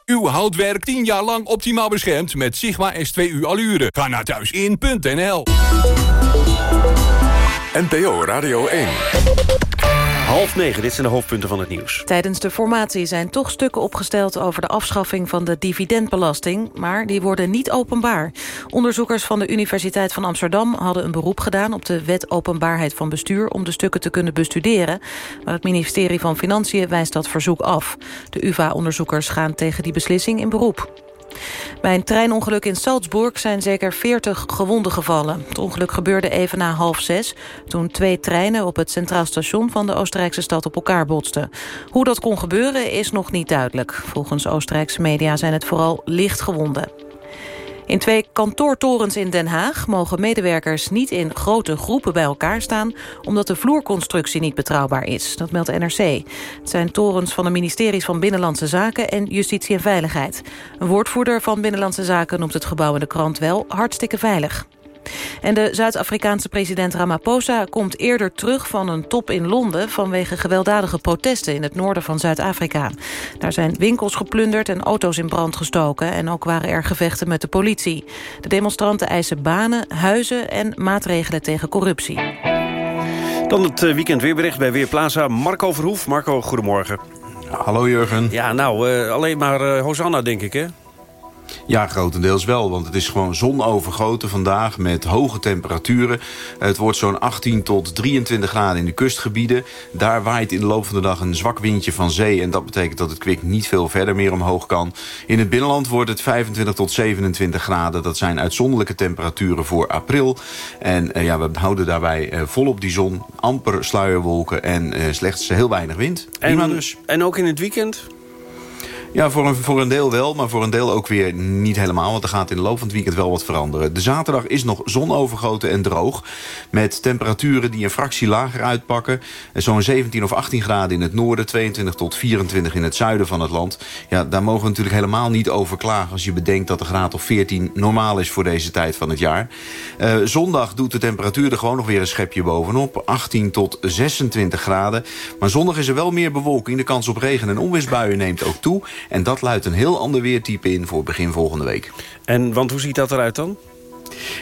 Uw houtwerk 10 jaar lang optimaal beschermd met Sigma S2U Allure. Ga naar thuisin.nl. NPO Radio 1. Half negen, dit zijn de hoofdpunten van het nieuws. Tijdens de formatie zijn toch stukken opgesteld over de afschaffing van de dividendbelasting, maar die worden niet openbaar. Onderzoekers van de Universiteit van Amsterdam hadden een beroep gedaan op de wet openbaarheid van bestuur om de stukken te kunnen bestuderen, maar het ministerie van Financiën wijst dat verzoek af. De UvA-onderzoekers gaan tegen die beslissing in beroep. Bij een treinongeluk in Salzburg zijn zeker 40 gewonden gevallen. Het ongeluk gebeurde even na half zes... toen twee treinen op het Centraal Station van de Oostenrijkse stad op elkaar botsten. Hoe dat kon gebeuren is nog niet duidelijk. Volgens Oostenrijkse media zijn het vooral lichtgewonden. In twee kantoortorens in Den Haag mogen medewerkers niet in grote groepen bij elkaar staan, omdat de vloerconstructie niet betrouwbaar is. Dat meldt NRC. Het zijn torens van de ministeries van Binnenlandse Zaken en Justitie en Veiligheid. Een woordvoerder van Binnenlandse Zaken noemt het gebouw in de krant wel hartstikke veilig. En de Zuid-Afrikaanse president Ramaphosa komt eerder terug van een top in Londen... vanwege gewelddadige protesten in het noorden van Zuid-Afrika. Daar zijn winkels geplunderd en auto's in brand gestoken... en ook waren er gevechten met de politie. De demonstranten eisen banen, huizen en maatregelen tegen corruptie. Dan het eh, weekend weerbericht bij Weerplaza. Marco Verhoef. Marco, goedemorgen. Hallo Jurgen. Ja, nou, uh, alleen maar uh, Hosanna, denk ik, hè? Ja, grotendeels wel, want het is gewoon zonovergoten vandaag met hoge temperaturen. Het wordt zo'n 18 tot 23 graden in de kustgebieden. Daar waait in de loop van de dag een zwak windje van zee... en dat betekent dat het kwik niet veel verder meer omhoog kan. In het binnenland wordt het 25 tot 27 graden. Dat zijn uitzonderlijke temperaturen voor april. En uh, ja, we houden daarbij uh, volop die zon, amper sluierwolken... en uh, slechts heel weinig wind. En, dus. en ook in het weekend? Ja, voor een, voor een deel wel, maar voor een deel ook weer niet helemaal. Want er gaat in de loop van het weekend wel wat veranderen. De zaterdag is nog zonovergoten en droog. Met temperaturen die een fractie lager uitpakken. Zo'n 17 of 18 graden in het noorden. 22 tot 24 in het zuiden van het land. Ja, daar mogen we natuurlijk helemaal niet over klagen... als je bedenkt dat de graad of 14 normaal is voor deze tijd van het jaar. Uh, zondag doet de temperatuur er gewoon nog weer een schepje bovenop. 18 tot 26 graden. Maar zondag is er wel meer bewolking. De kans op regen en onweersbuien neemt ook toe... En dat luidt een heel ander weertype in voor begin volgende week. En want hoe ziet dat eruit dan?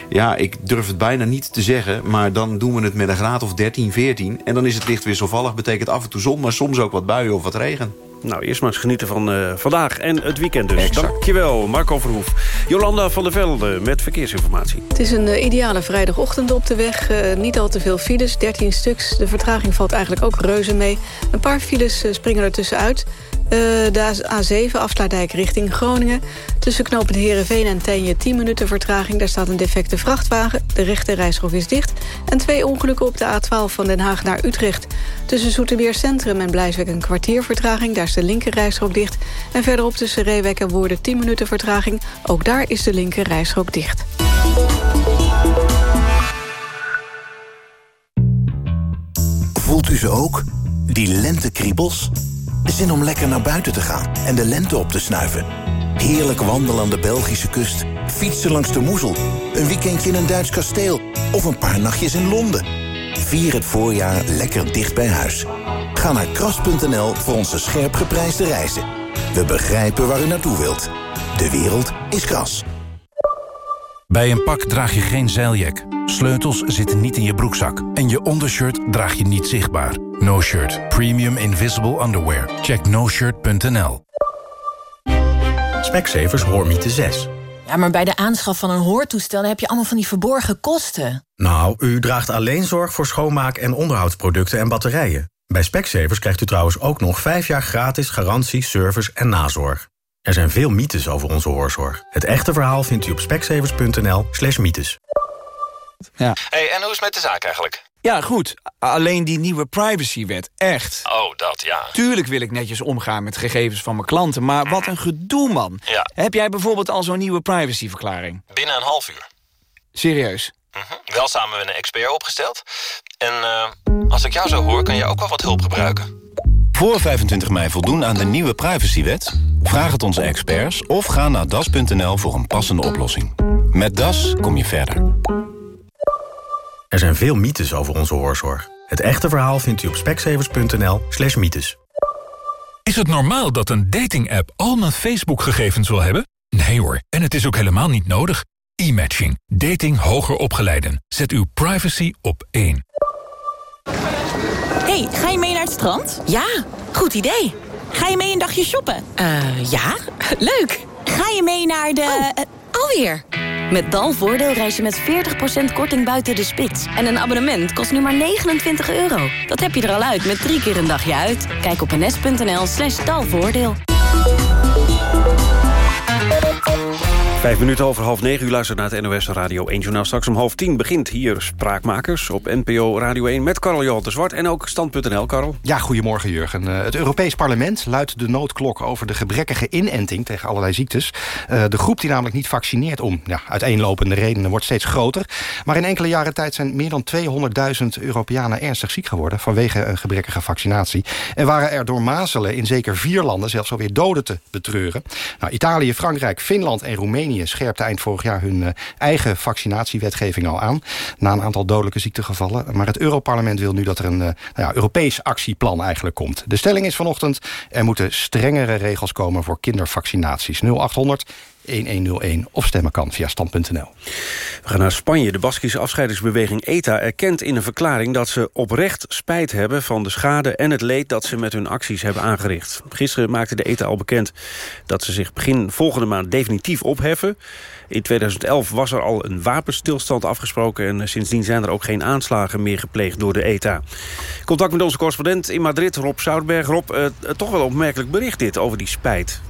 Ja, ik durf het bijna niet te zeggen. Maar dan doen we het met een graad of 13, 14. En dan is het licht wisselvallig. Betekent af en toe zon, maar soms ook wat buien of wat regen. Nou, eerst maar eens genieten van uh, vandaag en het weekend dus. Exact. Dankjewel, Marco Verhoef. Jolanda van der Velde met verkeersinformatie. Het is een uh, ideale vrijdagochtend op de weg. Uh, niet al te veel files, 13 stuks. De vertraging valt eigenlijk ook reuze mee. Een paar files springen er tussenuit. Uh, de A7, afsluitdijk richting Groningen. Tussen knooppunt Heerenveen en Tenje 10 minuten vertraging. Daar staat een defecte vrachtwagen. De rechte is dicht. En twee ongelukken op de A12 van Den Haag naar Utrecht. Tussen Zoetermeer Centrum en Blijswijk een kwartier vertraging. Daar is de linker dicht. En verderop tussen Reewek en Woerden 10 minuten vertraging. Ook daar is de linker dicht. Voelt u ze ook? Die lentekriebels? Zin om lekker naar buiten te gaan en de lente op te snuiven. Heerlijk wandelen aan de Belgische kust. Fietsen langs de Moezel. Een weekendje in een Duits kasteel. Of een paar nachtjes in Londen. Vier het voorjaar lekker dicht bij huis. Ga naar kras.nl voor onze scherp geprijsde reizen. We begrijpen waar u naartoe wilt. De wereld is kras. Bij een pak draag je geen zeiljak. Sleutels zitten niet in je broekzak. En je ondershirt draag je niet zichtbaar. No Shirt. Premium Invisible Underwear. Check noshirt.nl Specsavers Hoormiete 6. Ja, maar bij de aanschaf van een hoortoestel heb je allemaal van die verborgen kosten. Nou, u draagt alleen zorg voor schoonmaak- en onderhoudsproducten en batterijen. Bij Specsavers krijgt u trouwens ook nog 5 jaar gratis garantie, service en nazorg. Er zijn veel mythes over onze hoorzorg. Het echte verhaal vindt u op specsavers.nl slash mythes. Ja. Hey, en hoe is het met de zaak eigenlijk? Ja, goed. Alleen die nieuwe privacywet, echt. Oh, dat, ja. Tuurlijk wil ik netjes omgaan met gegevens van mijn klanten... maar wat een gedoe, man. Ja. Heb jij bijvoorbeeld al zo'n nieuwe privacyverklaring? Binnen een half uur. Serieus? Mm -hmm. Wel samen met een expert opgesteld. En uh, als ik jou zo hoor, kan je ook wel wat hulp gebruiken. Voor 25 mei voldoen aan de nieuwe privacywet? Vraag het onze experts of ga naar das.nl voor een passende oplossing. Met Das kom je verder. Er zijn veel mythes over onze hoorzorg. Het echte verhaal vindt u op specsavers.nl slash mythes. Is het normaal dat een dating-app al mijn Facebook-gegevens wil hebben? Nee hoor, en het is ook helemaal niet nodig. E-matching. Dating hoger opgeleiden. Zet uw privacy op één. Hey, ga je mee naar het strand? Ja, goed idee. Ga je mee een dagje shoppen? Eh, ja, leuk. Ga je mee naar de... Oh, alweer. Met Dalvoordeel reis je met 40% korting buiten de spits. En een abonnement kost nu maar 29 euro. Dat heb je er al uit met drie keer een dagje uit. Kijk op ns.nl slash dalvoordeel. Vijf minuten over half negen. U luistert naar het NOS Radio 1 Journaal. Straks om half tien begint hier Spraakmakers op NPO Radio 1... met Karel Johan de Zwart en ook Stand.nl. Karel? Ja, goedemorgen Jurgen. Uh, het Europees Parlement luidt de noodklok over de gebrekkige inenting... tegen allerlei ziektes. Uh, de groep die namelijk niet vaccineert om ja, uiteenlopende redenen... wordt steeds groter. Maar in enkele jaren tijd zijn meer dan 200.000 Europeanen ernstig ziek geworden... vanwege een gebrekkige vaccinatie. En waren er door mazelen in zeker vier landen zelfs alweer doden te betreuren. Nou, Italië, Frankrijk, Finland en Roemenië scherpte eind vorig jaar hun uh, eigen vaccinatiewetgeving al aan. Na een aantal dodelijke ziektegevallen. Maar het Europarlement wil nu dat er een uh, nou ja, Europees actieplan eigenlijk komt. De stelling is vanochtend, er moeten strengere regels komen voor kindervaccinaties. 0800 1101 of stemmen kan via stand.nl. We gaan naar Spanje. De Baskische afscheidingsbeweging ETA erkent in een verklaring... dat ze oprecht spijt hebben van de schade en het leed... dat ze met hun acties hebben aangericht. Gisteren maakte de ETA al bekend dat ze zich begin volgende maand definitief opheffen. In 2011 was er al een wapenstilstand afgesproken... en sindsdien zijn er ook geen aanslagen meer gepleegd door de ETA. Contact met onze correspondent in Madrid, Rob Zoutberg. Rob, uh, toch wel opmerkelijk bericht dit over die spijt.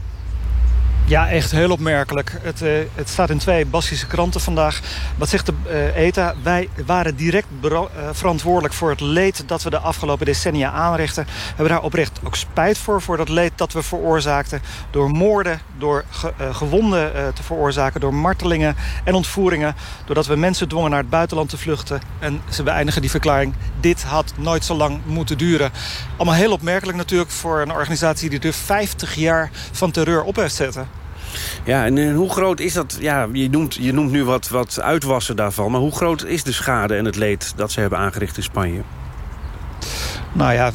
Ja, echt heel opmerkelijk. Het, uh, het staat in twee Baskische kranten vandaag. Wat zegt de uh, ETA? Wij waren direct uh, verantwoordelijk voor het leed... dat we de afgelopen decennia aanrichten. We hebben daar oprecht ook spijt voor... voor dat leed dat we veroorzaakten. Door moorden, door ge gewonden te veroorzaken... door martelingen en ontvoeringen. Doordat we mensen dwongen naar het buitenland te vluchten. En ze beëindigen die verklaring. Dit had nooit zo lang moeten duren. Allemaal heel opmerkelijk natuurlijk... voor een organisatie die er 50 jaar van terreur op heeft zetten. Ja, en hoe groot is dat? Ja, je noemt, je noemt nu wat, wat uitwassen daarvan. Maar hoe groot is de schade en het leed dat ze hebben aangericht in Spanje? Nou ja,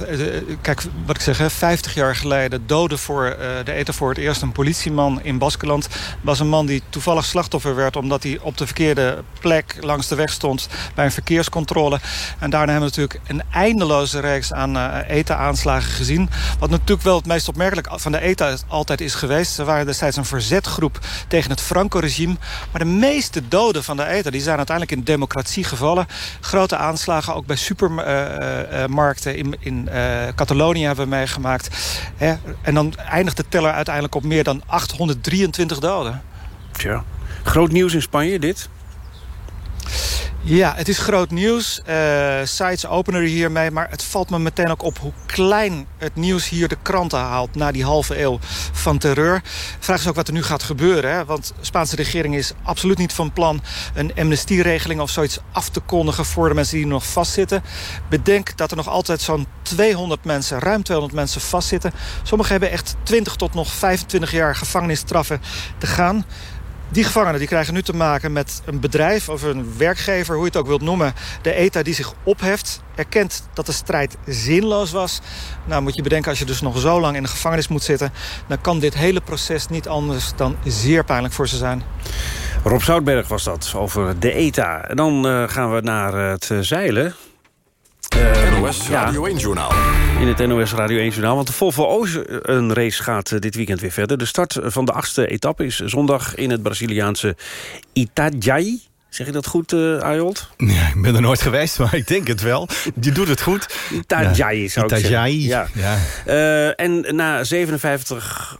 kijk, wat ik zeg, 50 jaar geleden doodde voor uh, de ETA voor het eerst een politieman in Baskeland. was een man die toevallig slachtoffer werd omdat hij op de verkeerde plek langs de weg stond bij een verkeerscontrole. En daarna hebben we natuurlijk een eindeloze reeks aan uh, ETA-aanslagen gezien. Wat natuurlijk wel het meest opmerkelijk van de ETA altijd is geweest. Ze waren destijds een verzetgroep tegen het Franco-regime. Maar de meeste doden van de ETA die zijn uiteindelijk in democratie gevallen. Grote aanslagen ook bij supermarkten in in, uh, Catalonië hebben we meegemaakt. Hè? En dan eindigt de teller uiteindelijk op meer dan 823 doden. Tja, groot nieuws in Spanje dit? Ja, het is groot nieuws. Uh, sites openen er hiermee. Maar het valt me meteen ook op hoe klein het nieuws hier de kranten haalt... na die halve eeuw van terreur. Vraag is ook wat er nu gaat gebeuren. Hè? Want de Spaanse regering is absoluut niet van plan... een amnestieregeling of zoiets af te kondigen... voor de mensen die nog vastzitten. Bedenk dat er nog altijd zo'n 200 mensen, ruim 200 mensen vastzitten. Sommigen hebben echt 20 tot nog 25 jaar gevangenisstraffen te gaan... Die gevangenen die krijgen nu te maken met een bedrijf of een werkgever, hoe je het ook wilt noemen. De ETA die zich opheft, erkent dat de strijd zinloos was. Nou moet je bedenken, als je dus nog zo lang in de gevangenis moet zitten... dan kan dit hele proces niet anders dan zeer pijnlijk voor ze zijn. Rob Zoutberg was dat, over de ETA. En dan uh, gaan we naar het uh, zeilen. Uh, NOS Radio 1-journaal. In het NOS Radio 1-journaal. Want de Volvo Ocean Race gaat dit weekend weer verder. De start van de achtste etappe is zondag in het Braziliaanse Itajaí. Zeg je dat goed, uh, Ayold? Ja, ik ben er nooit geweest, maar ik denk het wel. Je doet het goed. Itajaí ja. zou ik zeggen. Ja. ja. Uh, en na 57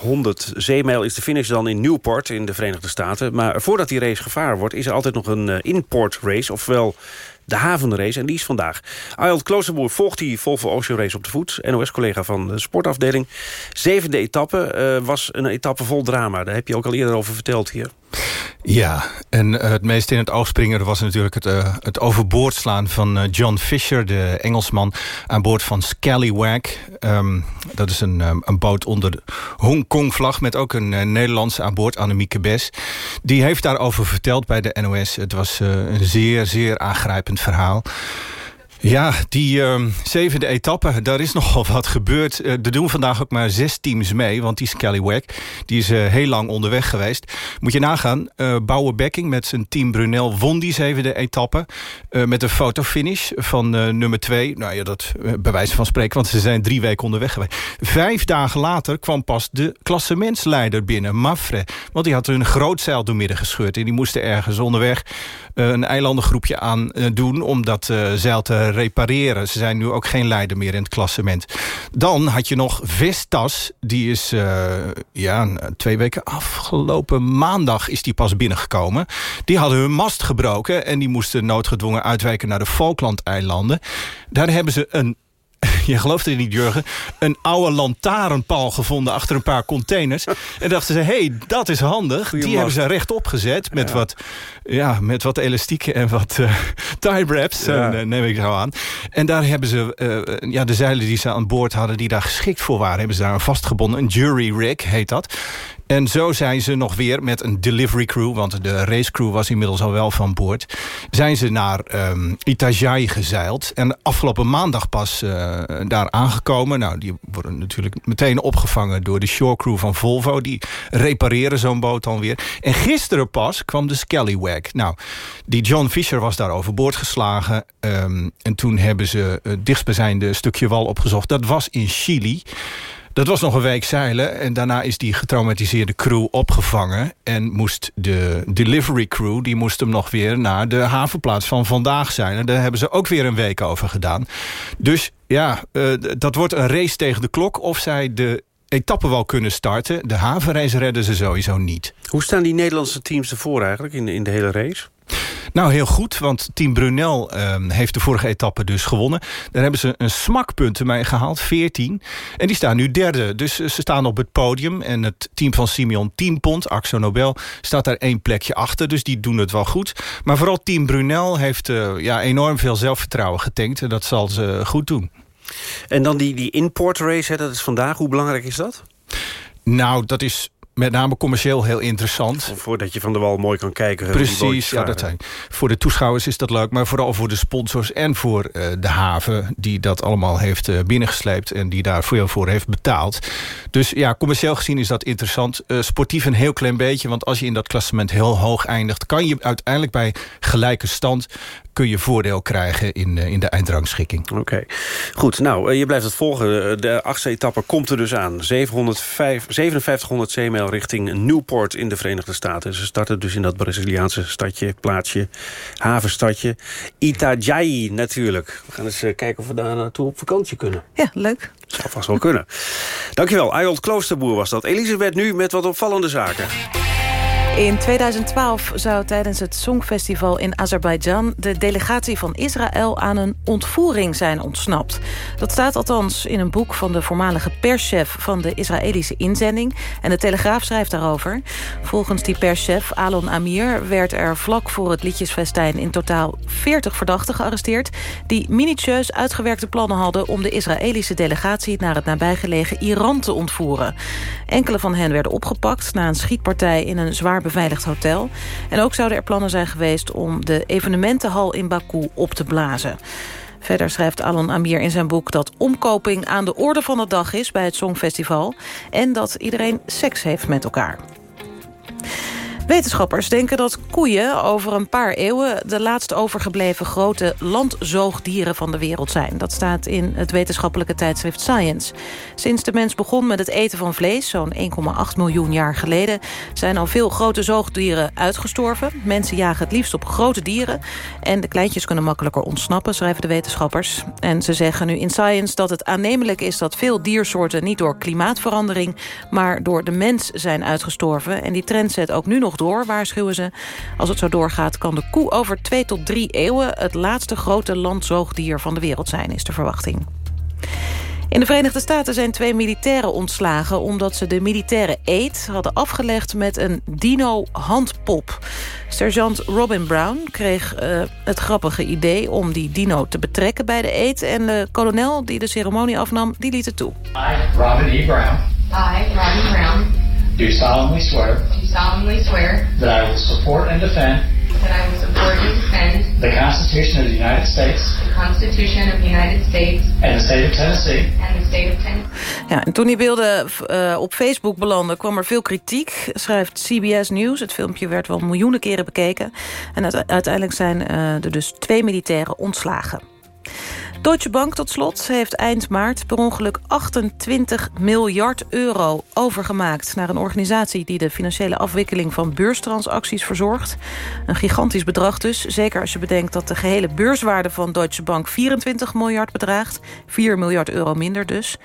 100 zeemijl is de finish dan in Newport in de Verenigde Staten. Maar voordat die race gevaar wordt, is er altijd nog een uh, import race. Ofwel de havenrace. En die is vandaag. Ayot Kloosterboer volgt die Volvo Ocean Race op de voet. NOS-collega van de sportafdeling. Zevende etappe uh, was een etappe vol drama. Daar heb je ook al eerder over verteld hier. Ja, en uh, het meest in het oog springen was natuurlijk het, uh, het overboord slaan van uh, John Fisher, de Engelsman, aan boord van Scallywag. Um, dat is een, um, een boot onder de Hongkong-vlag met ook een Nederlandse aan boord, Annemieke Bes. Die heeft daarover verteld bij de NOS. Het was een zeer, zeer aangrijpend verhaal. Ja, die uh, zevende etappe, daar is nogal wat gebeurd. Uh, er doen vandaag ook maar zes teams mee, want die Scallywag... die is uh, heel lang onderweg geweest. Moet je nagaan, uh, Bouwe Bekking met zijn team Brunel won die zevende etappe... met een fotofinish van nummer twee. Nou ja, dat bij wijze van spreken, want ze zijn drie weken onderweg geweest. Vijf dagen later kwam pas de klassementsleider binnen, Mafre. Want die had een groot zeil doormidden gescheurd... en die moesten ergens onderweg een eilandengroepje aan doen... om dat zeil te repareren. Ze zijn nu ook geen leider meer in het klassement. Dan had je nog Vestas. Die is ja, twee weken afgelopen maandag is die pas binnengekomen. Die hadden hun mast gebroken en die moesten noodgedwongen uitwijken naar de Falklandeilanden. Daar hebben ze een je gelooft het niet, Jurgen... een oude lantaarnpaal gevonden achter een paar containers. En dachten ze, hé, hey, dat is handig. Die hebben ze rechtop gezet met, wat, ja, met wat elastieken en wat uh, tie wraps. Ja. Uh, neem ik zo aan. En daar hebben ze uh, ja, de zeilen die ze aan boord hadden... die daar geschikt voor waren, hebben ze daar vastgebonden. Een jury rig heet dat. En zo zijn ze nog weer met een delivery crew... want de racecrew was inmiddels al wel van boord... zijn ze naar um, gezeild. En afgelopen maandag pas uh, daar aangekomen. Nou, die worden natuurlijk meteen opgevangen door de shorecrew van Volvo. Die repareren zo'n boot dan weer. En gisteren pas kwam de Scallywag. Nou, die John Fisher was daar overboord geslagen. Um, en toen hebben ze het dichtstbijzijnde stukje wal opgezocht. Dat was in Chili... Dat was nog een week zeilen en daarna is die getraumatiseerde crew opgevangen... en moest de delivery crew, die moest hem nog weer naar de havenplaats van vandaag zijn. En daar hebben ze ook weer een week over gedaan. Dus ja, uh, dat wordt een race tegen de klok of zij de etappe wel kunnen starten. De havenrace redden ze sowieso niet. Hoe staan die Nederlandse teams ervoor eigenlijk in in de hele race? Nou, heel goed, want Team Brunel uh, heeft de vorige etappe dus gewonnen. Daar hebben ze een smakpunten mee gehaald, 14. En die staan nu derde, dus ze staan op het podium. En het team van Simeon 10 pond, Axo Nobel, staat daar één plekje achter. Dus die doen het wel goed. Maar vooral Team Brunel heeft uh, ja, enorm veel zelfvertrouwen getankt. En dat zal ze goed doen. En dan die, die import race, hè, dat is vandaag. Hoe belangrijk is dat? Nou, dat is met name commercieel heel interessant. Voordat je van de wal mooi kan kijken. Precies, ja, dat zijn. Voor de toeschouwers is dat leuk, maar vooral voor de sponsors en voor uh, de haven die dat allemaal heeft uh, binnengesleept en die daar veel voor heeft betaald. Dus ja, commercieel gezien is dat interessant. Uh, sportief een heel klein beetje, want als je in dat klassement heel hoog eindigt, kan je uiteindelijk bij gelijke stand kun je voordeel krijgen in, in de eindrangschikking. Oké, goed. Nou, je blijft het volgen. De achtste etappe komt er dus aan. 705, 5700 zeemijl richting Newport in de Verenigde Staten. Ze starten dus in dat Braziliaanse stadje, plaatsje, havenstadje. Itajaí natuurlijk. We gaan eens kijken of we daar naartoe op vakantie kunnen. Ja, leuk. Zou vast wel kunnen. Dankjewel, Ayold Kloosterboer was dat. Elisabeth nu met wat opvallende zaken. In 2012 zou tijdens het Songfestival in Azerbeidzjan... de delegatie van Israël aan een ontvoering zijn ontsnapt. Dat staat althans in een boek van de voormalige perschef... van de Israëlische inzending. En de Telegraaf schrijft daarover. Volgens die perschef, Alon Amir... werd er vlak voor het liedjesfestijn in totaal 40 verdachten gearresteerd... die minutieus uitgewerkte plannen hadden... om de Israëlische delegatie naar het nabijgelegen Iran te ontvoeren. Enkele van hen werden opgepakt na een schietpartij in een zwaar beveiligd hotel. En ook zouden er plannen zijn geweest om de evenementenhal in Baku op te blazen. Verder schrijft Alon Amir in zijn boek dat omkoping aan de orde van de dag is bij het Songfestival. En dat iedereen seks heeft met elkaar. Wetenschappers denken dat koeien over een paar eeuwen... de laatst overgebleven grote landzoogdieren van de wereld zijn. Dat staat in het wetenschappelijke tijdschrift Science. Sinds de mens begon met het eten van vlees, zo'n 1,8 miljoen jaar geleden... zijn al veel grote zoogdieren uitgestorven. Mensen jagen het liefst op grote dieren. En de kleintjes kunnen makkelijker ontsnappen, schrijven de wetenschappers. En ze zeggen nu in Science dat het aannemelijk is... dat veel diersoorten niet door klimaatverandering... maar door de mens zijn uitgestorven. En die trend zet ook nu nog door, waarschuwen ze. Als het zo doorgaat kan de koe over twee tot drie eeuwen... het laatste grote landzoogdier van de wereld zijn, is de verwachting. In de Verenigde Staten zijn twee militairen ontslagen... omdat ze de militaire eet hadden afgelegd met een dino-handpop. Sergeant Robin Brown kreeg uh, het grappige idee om die dino te betrekken bij de eet... en de kolonel die de ceremonie afnam, die liet het toe. I, Robin E. Brown. I, Robin Brown. Do solemnly swear. Do solemnly swear. That I will support and defend. that I will support and defend the Constitution of the United States the Constitution of the United States and the state of Tennessee. and the state of Tennessee. Ja, en toen die beelden eh, op Facebook belanden, kwam er veel kritiek. Schrijft CBS News. Het filmpje werd wel miljoenen keren bekeken. En uite- uiteindelijk zijn eh, er dus twee militairen ontslagen. Deutsche Bank tot slot heeft eind maart per ongeluk 28 miljard euro overgemaakt... naar een organisatie die de financiële afwikkeling van beurstransacties verzorgt. Een gigantisch bedrag dus, zeker als je bedenkt dat de gehele beurswaarde van Deutsche Bank 24 miljard bedraagt. 4 miljard euro minder dus.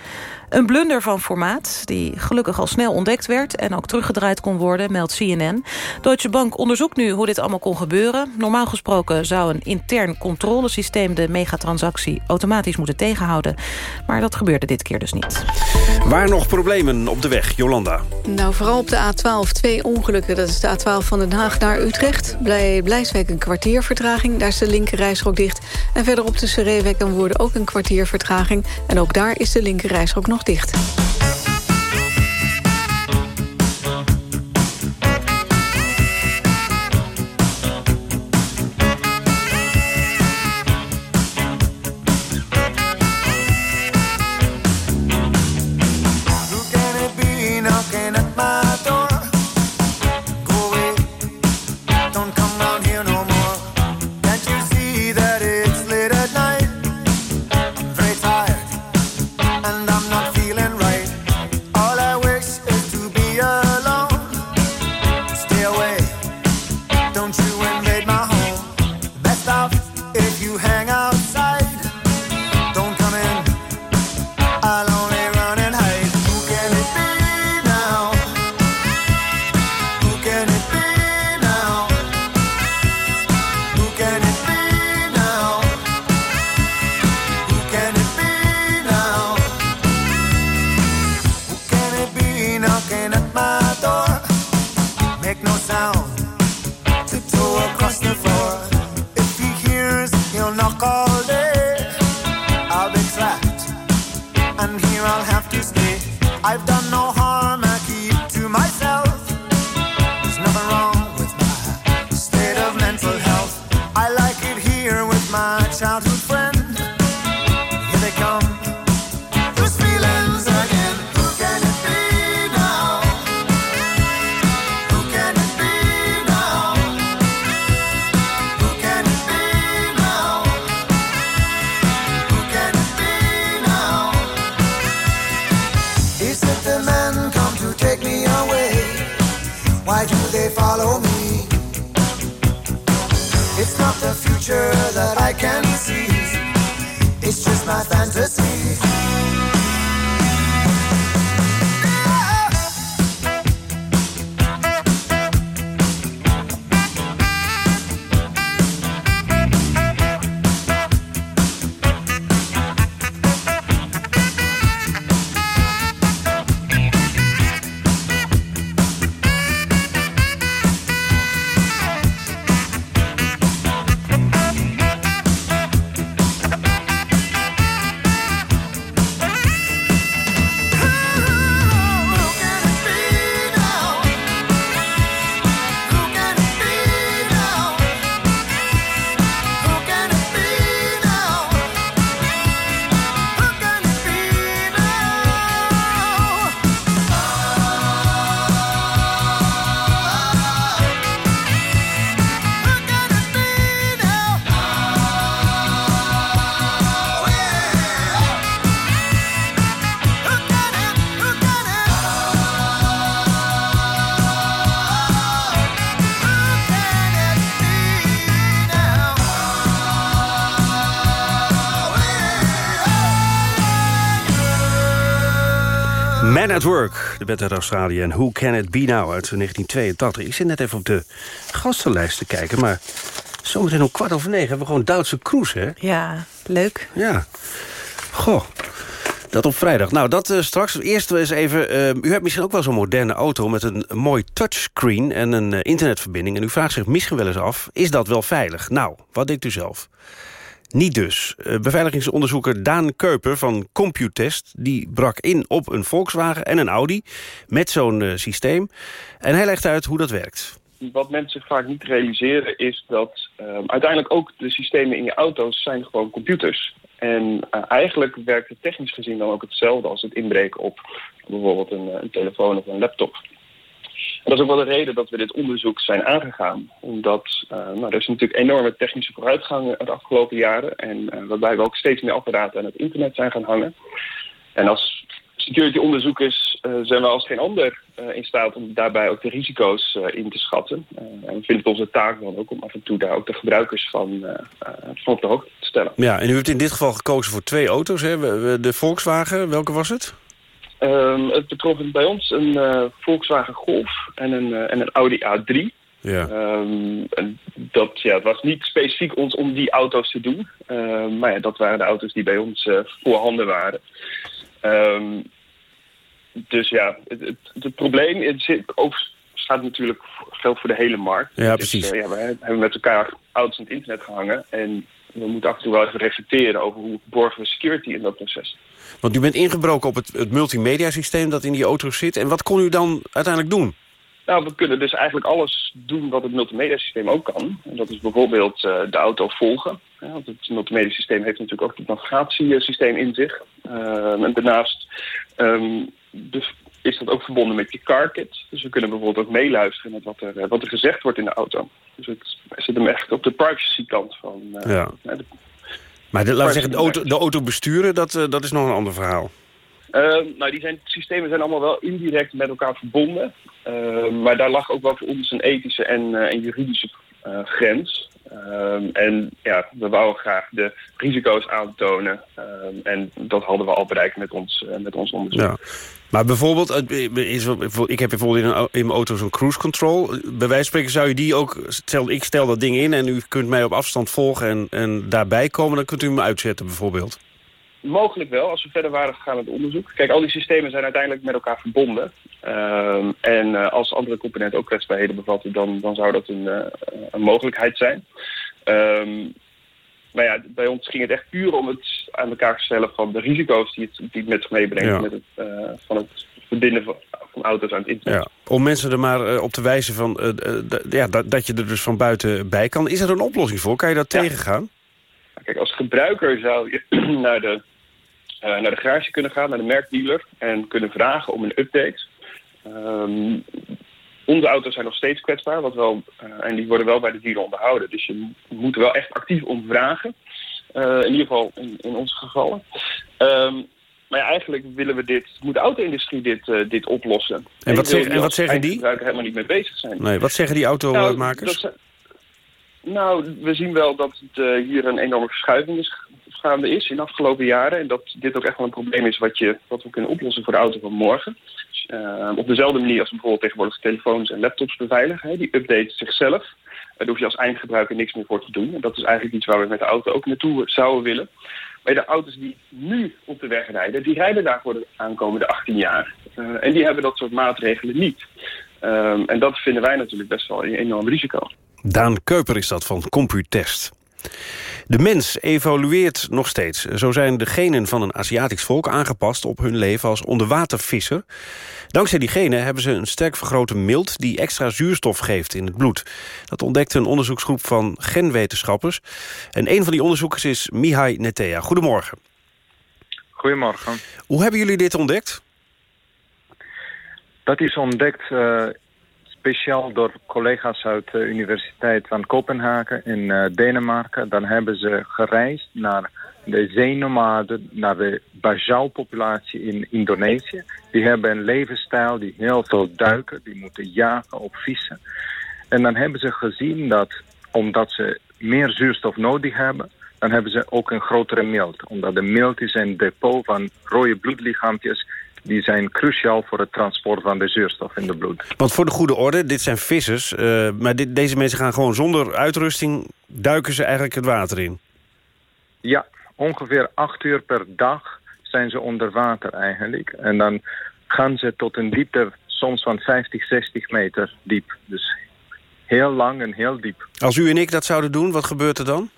Een blunder van formaat, die gelukkig al snel ontdekt werd... en ook teruggedraaid kon worden, meldt CNN. Deutsche Bank onderzoekt nu hoe dit allemaal kon gebeuren. Normaal gesproken zou een intern controlesysteem... de megatransactie automatisch moeten tegenhouden. Maar dat gebeurde dit keer dus niet. Waar nog problemen op de weg, Jolanda? Nou, vooral op de A12 twee ongelukken. Dat is de A12 van Den Haag naar Utrecht. Bij Blijswijk een kwartier vertraging. Daar is de linker reisrook dicht. En verderop tussen Reewek en Woerden ook een kwartier vertraging. En ook daar is de linker reisrook nog dicht. I've done no Man at Work, de band uit Australië. En Who Can It Be Now uit 1982. Ik zit net even op de gastenlijst te kijken, maar zometeen om kwart over negen hebben we gewoon Duitse cruise, hè? Ja, leuk. Ja. Goh. Dat op vrijdag. Nou, dat eh, straks. Eerst eens even... eh, u hebt misschien ook wel zo'n moderne auto... met een mooi touchscreen en een eh, internetverbinding. En u vraagt zich misschien wel eens af... is dat wel veilig? Nou, wat denkt u zelf? Niet dus. Eh, Beveiligingsonderzoeker Daan Keuper van Computest... die brak in op een Volkswagen en een Audi... met zo'n eh, systeem. En hij legt uit hoe dat werkt. wat mensen vaak niet realiseren is dat ehm, uiteindelijk ook de systemen in je auto's zijn gewoon computers. En eh, eigenlijk werkt het technisch gezien dan ook hetzelfde als het inbreken op bijvoorbeeld een, een telefoon of een laptop. En dat is ook wel de reden dat we dit onderzoek zijn aangegaan. Omdat eh, nou, er is natuurlijk enorme technische vooruitgang de afgelopen jaren. En eh, waarbij we ook steeds meer apparaten aan het internet zijn gaan hangen. En als security onderzoekers eh, zijn we als geen ander in staat om daarbij ook de risico's in te schatten. En we vinden het onze taak dan ook om af en toe daar ook de gebruikers van, van op de hoogte te stellen. Ja, en u hebt in dit geval gekozen voor twee auto's. Hè? De Volkswagen, welke was het? Ehm, het betrof bij ons een eh, Volkswagen Golf en een, eh, en een Audi A3. Ja. Ehm, en dat ja, het was niet specifiek ons om die auto's te doen. Ehm, maar ja, dat waren de auto's die bij ons eh, voorhanden waren. Dus ja, het, het, het probleem het zit, ook, staat natuurlijk geldt voor de hele markt. Ja, Dus, precies. ja, we hebben met elkaar auto's in het internet gehangen. En we moeten af en toe wel even reflecteren over hoe borgen we security in dat proces. Want u bent ingebroken op het, het multimedia systeem dat in die auto's zit. En wat kon u dan uiteindelijk doen? Nou, we kunnen dus eigenlijk alles doen wat het multimedia systeem ook kan. En dat is bijvoorbeeld eh, de auto volgen. Ja, want het multimedia systeem heeft natuurlijk ook het navigatiesysteem in zich. Ehm, en daarnaast ehm, dus is dat ook verbonden met je carkit. Dus we kunnen bijvoorbeeld ook meeluisteren met wat er, eh, wat er gezegd wordt in de auto. Dus het zit hem echt op de privacy kant van... eh, Ja. de- Maar de, laten we zeggen, de auto, de auto besturen, dat, eh, dat is nog een ander verhaal. Ehm, nou, die zijn, systemen zijn allemaal wel indirect met elkaar verbonden. Ehm, maar daar lag ook wel voor ons een ethische en, en juridische grens. Ehm, en ja, we wouden graag de risico's aantonen. Ehm, en dat hadden we al bereikt met ons, met ons onderzoek. Ja. Maar bijvoorbeeld, wel- ik heb bijvoorbeeld in, mijn auto zo'n cruise control. Bij wijze van spreken zou je die ook... Stel, ik stel dat ding in en u kunt mij op afstand volgen en, en daarbij komen... dan kunt u hem uitzetten bijvoorbeeld. Mogelijk wel, als we verder waren gegaan met onderzoek. Kijk, al die systemen zijn uiteindelijk met elkaar verbonden. Ehm, en eh, als andere componenten ook kwetsbaarheden bevatten, dan, dan zou dat een, eh, een mogelijkheid zijn. Ehm, maar ja, bij ons ging het echt puur om het aan elkaar stellen van de risico's die het, die het met zich meebrengt. Ja. Met het, eh, van het verbinden van, van auto's aan het internet. Ja. Om mensen er maar eh, op te wijzen van, eh, ja, dat, dat je er dus van buiten bij kan. Is er een oplossing voor? Kan je dat tegengaan? Kijk, als gebruiker zou je naar de, naar de garage kunnen gaan, naar de merkdealer... en kunnen vragen om een update. Ehm, onze auto's zijn nog steeds kwetsbaar, wat wel, eh, en die worden wel bij de dealer onderhouden. Dus je moet er wel echt actief om vragen. Eh, in ieder geval in, in onze gevallen. Ehm, maar ja, eigenlijk willen we dit, moet de auto-industrie dit, eh, dit oplossen. En wat zeg- en wat zeggen die? helemaal niet mee bezig zijn. Nee, wat zeggen die Nou, automakers? dat zijn- nou, we zien wel dat het, hier een enorme verschuiving is, gaande is in de afgelopen jaren. En dat dit ook echt wel een probleem is wat, je, wat we kunnen oplossen voor de auto van morgen. Eh, op dezelfde manier als bijvoorbeeld tegenwoordig telefoons en laptops beveiligen. Hè, die updaten zichzelf. Daar hoef je als eindgebruiker niks meer voor te doen. En dat is eigenlijk iets waar we met de auto ook naartoe zouden willen. Maar de auto's die nu op de weg rijden, die rijden daar voor de aankomende 18 jaar. Eh, en die hebben dat soort maatregelen niet. Ehm, en dat vinden wij natuurlijk best wel een enorm risico. Daan Keuper is dat van Computest. De mens evolueert nog steeds. Zo zijn de genen van een Aziatisch volk aangepast op hun leven als onderwatervisser. Dankzij die genen hebben ze een sterk vergrote milt die extra zuurstof geeft in het bloed. Dat ontdekte een onderzoeksgroep van genwetenschappers. En een van die onderzoekers is Mihai Netea. Goedemorgen. Goedemorgen. Hoe hebben jullie dit ontdekt? Dat is ontdekt eh, speciaal door collega's uit de Universiteit van Kopenhagen in eh, Denemarken. Dan hebben ze gereisd naar de zeenomaden, naar de Bajau-populatie in Indonesië. Die hebben een levensstijl die heel veel duiken, die moeten jagen op vissen. En dan hebben ze gezien dat omdat ze meer zuurstof nodig hebben, dan hebben ze ook een grotere milt. Omdat de milt is een depot van rode bloedlichaampjes die zijn cruciaal voor het transport van de zuurstof in het bloed. Want voor de goede orde, dit zijn vissers. eh, maar dit, deze mensen gaan gewoon zonder uitrusting... duiken ze eigenlijk het water in. Ja, ongeveer acht uur per dag zijn ze onder water eigenlijk. En dan gaan ze tot een diepte soms van 50, 60 meter diep. Dus heel lang en heel diep. Als u en ik dat zouden doen, wat gebeurt er dan?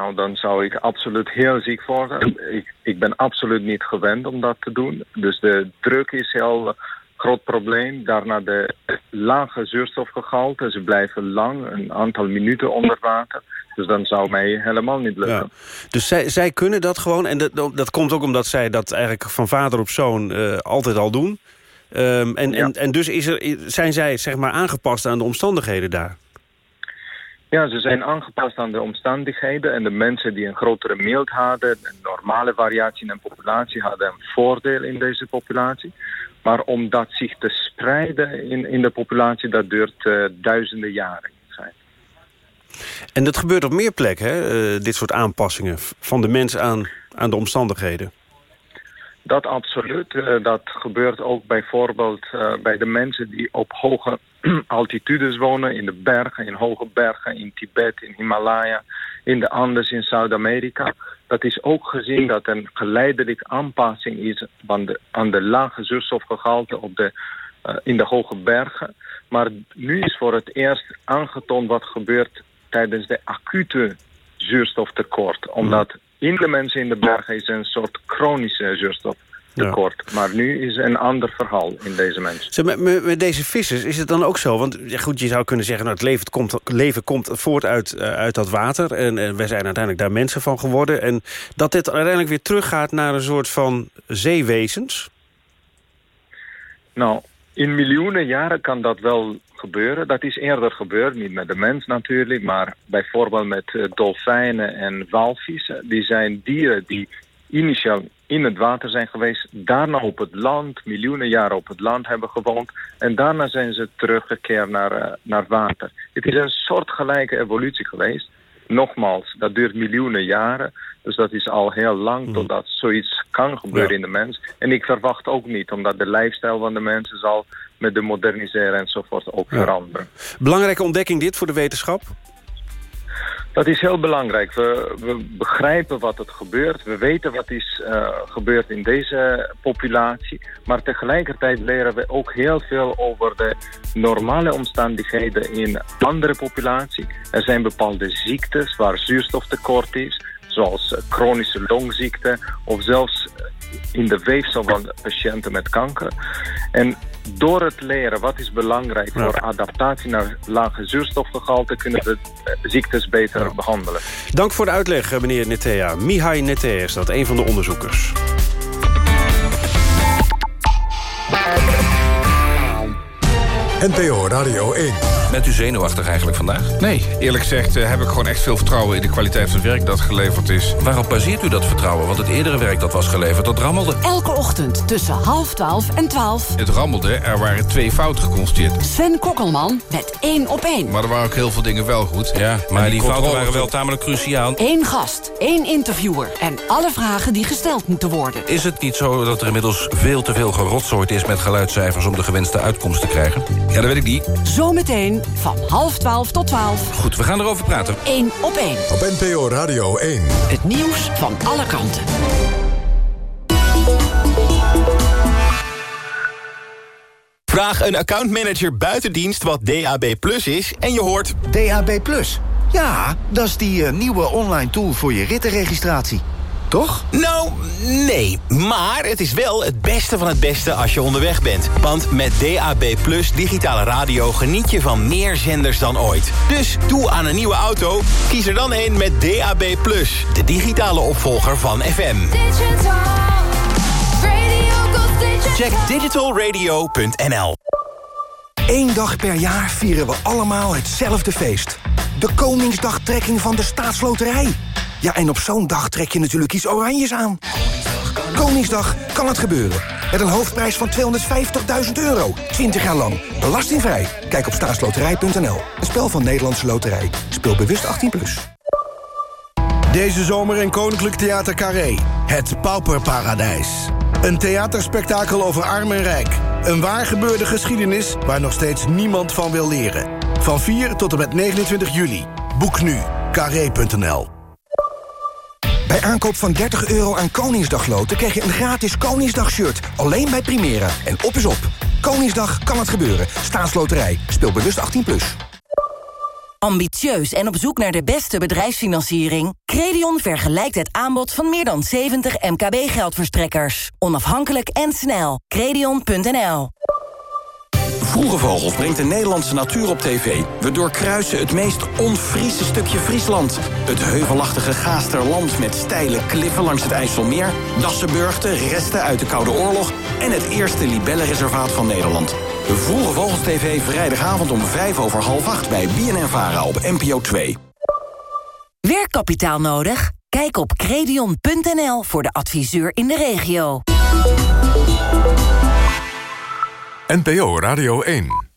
Nou, dan zou ik absoluut heel ziek worden. Ik, ik ben absoluut niet gewend om dat te doen. Dus de druk is heel groot probleem. Daarna de lage zuurstofgehalte. Ze blijven lang, een aantal minuten onder water. Dus dan zou mij helemaal niet lukken. Ja. Dus zij, zij kunnen dat gewoon. En dat, dat komt ook omdat zij dat eigenlijk van vader op zoon eh, altijd al doen. Ehm, en, en, en dus is er, zijn zij zeg maar aangepast aan de omstandigheden daar? Ja, ze zijn aangepast aan de omstandigheden en de mensen die een grotere mild hadden, een normale variatie in een populatie, hadden een voordeel in deze populatie. Maar om dat zich te spreiden in, in de populatie, dat duurt uh, duizenden jaren. En dat gebeurt op meer plekken? Uh, dit soort aanpassingen van de mens aan, aan de omstandigheden. Dat absoluut. Uh, dat gebeurt ook bijvoorbeeld uh, bij de mensen die op hoge altitudes wonen. In de bergen, in hoge bergen, in Tibet, in Himalaya, in de Andes, in Zuid-Amerika. Dat is ook gezien dat een geleidelijke aanpassing is aan de, aan de lage zuurstofgehalte op de, uh, in de hoge bergen. Maar nu is voor het eerst aangetoond wat gebeurt tijdens de acute zuurstoftekort. Omdat in de mensen in de bergen is een soort chronische zuurstoftekort. Ja. Maar nu is een ander verhaal in deze mensen. Zo, met, met, deze vissers is het dan ook zo? Want ja, goed, je zou kunnen zeggen, nou, het leven komt, leven komt voort uit, uh, uit dat water. En, en wij zijn uiteindelijk daar mensen van geworden. En dat dit uiteindelijk weer teruggaat naar een soort van zeewezens? Nou, in miljoenen jaren kan dat wel gebeuren. Dat is eerder gebeurd, niet met de mens natuurlijk, maar bijvoorbeeld met uh, dolfijnen en walvissen. Die zijn dieren die initieel in het water zijn geweest, daarna op het land, miljoenen jaren op het land hebben gewoond en daarna zijn ze teruggekeerd naar, uh, naar water. Het is een soortgelijke evolutie geweest. Nogmaals, dat duurt miljoenen jaren. Dus dat is al heel lang mm. totdat zoiets kan gebeuren ja. in de mens. En ik verwacht ook niet, omdat de lifestyle van de mensen zal met de moderniseren enzovoort ook ja. veranderen. Belangrijke ontdekking dit voor de wetenschap? Dat is heel belangrijk. We, we begrijpen wat er gebeurt. We weten wat is uh, gebeurd in deze populatie. Maar tegelijkertijd leren we ook heel veel over de normale omstandigheden in andere populaties. Er zijn bepaalde ziektes waar zuurstoftekort is. Zoals chronische longziekte of zelfs in de weefsel van patiënten met kanker. En door het leren wat is belangrijk ja. voor adaptatie naar lage zuurstofgehalte... kunnen we ziektes beter ja. behandelen. Dank voor de uitleg, meneer Netea. Mihai Netea is dat, een van de onderzoekers. NPO Radio 1. Bent u zenuwachtig eigenlijk vandaag? Nee, eerlijk gezegd uh, heb ik gewoon echt veel vertrouwen... in de kwaliteit van het werk dat geleverd is. Waarop baseert u dat vertrouwen? Want het eerdere werk dat was geleverd, dat rammelde. Elke ochtend tussen half twaalf en twaalf. Het rammelde, er waren twee fouten geconstateerd. Sven Kokkelman met één op één. Maar er waren ook heel veel dingen wel goed. Ja, maar die, die fouten waren wel tamelijk cruciaal. Eén gast, één interviewer en alle vragen die gesteld moeten worden. Is het niet zo dat er inmiddels veel te veel gerotsoord is... met geluidscijfers om de gewenste uitkomst te krijgen? Ja, dat weet ik niet. Zometeen van half 12 tot 12. Goed, we gaan erover praten. Eén op één. Op NPO Radio 1. Het nieuws van alle kanten. Vraag een accountmanager buitendienst wat DAB Plus is en je hoort... DAB Plus? Ja, dat is die uh, nieuwe online tool voor je rittenregistratie. Toch? Nou, nee. Maar het is wel het beste van het beste als je onderweg bent. Want met DAB Plus digitale radio geniet je van meer zenders dan ooit. Dus doe aan een nieuwe auto, kies er dan een met DAB Plus. De digitale opvolger van FM. Check digitalradio.nl Eén dag per jaar vieren we allemaal hetzelfde feest. De Koningsdagtrekking van de Staatsloterij. Ja, en op zo'n dag trek je natuurlijk iets oranjes aan. Koningsdag kan het gebeuren. Met een hoofdprijs van 250.000 euro. 20 jaar lang. Belastingvrij. Kijk op staatsloterij.nl. Een spel van Nederlandse Loterij. Speel bewust 18+. Plus. Deze zomer in Koninklijk Theater Carré. Het Pauperparadijs. Een theaterspektakel over arm en rijk. Een waar gebeurde geschiedenis waar nog steeds niemand van wil leren. Van 4 tot en met 29 juli. Boek nu. Carré.nl bij aankoop van 30 euro aan Koningsdagloten krijg je een gratis Koningsdag-shirt. Alleen bij Primera. En op is op. Koningsdag kan het gebeuren. Staatsloterij. Speel bewust 18+. Plus. Ambitieus en op zoek naar de beste bedrijfsfinanciering? Credion vergelijkt het aanbod van meer dan 70 MKB-geldverstrekkers. Onafhankelijk en snel. Credion.nl Vroege Vogels brengt de Nederlandse natuur op tv. We doorkruisen het meest onfriese stukje Friesland. Het heuvelachtige Gaasterland met steile kliffen langs het IJsselmeer... Dassenburgten, resten uit de Koude Oorlog... en het eerste libellenreservaat van Nederland. Vroege Vogels TV vrijdagavond om vijf over half acht... bij BNN-Vara op NPO 2. Werkkapitaal nodig? Kijk op credion.nl voor de adviseur in de regio. NPO Radio 1.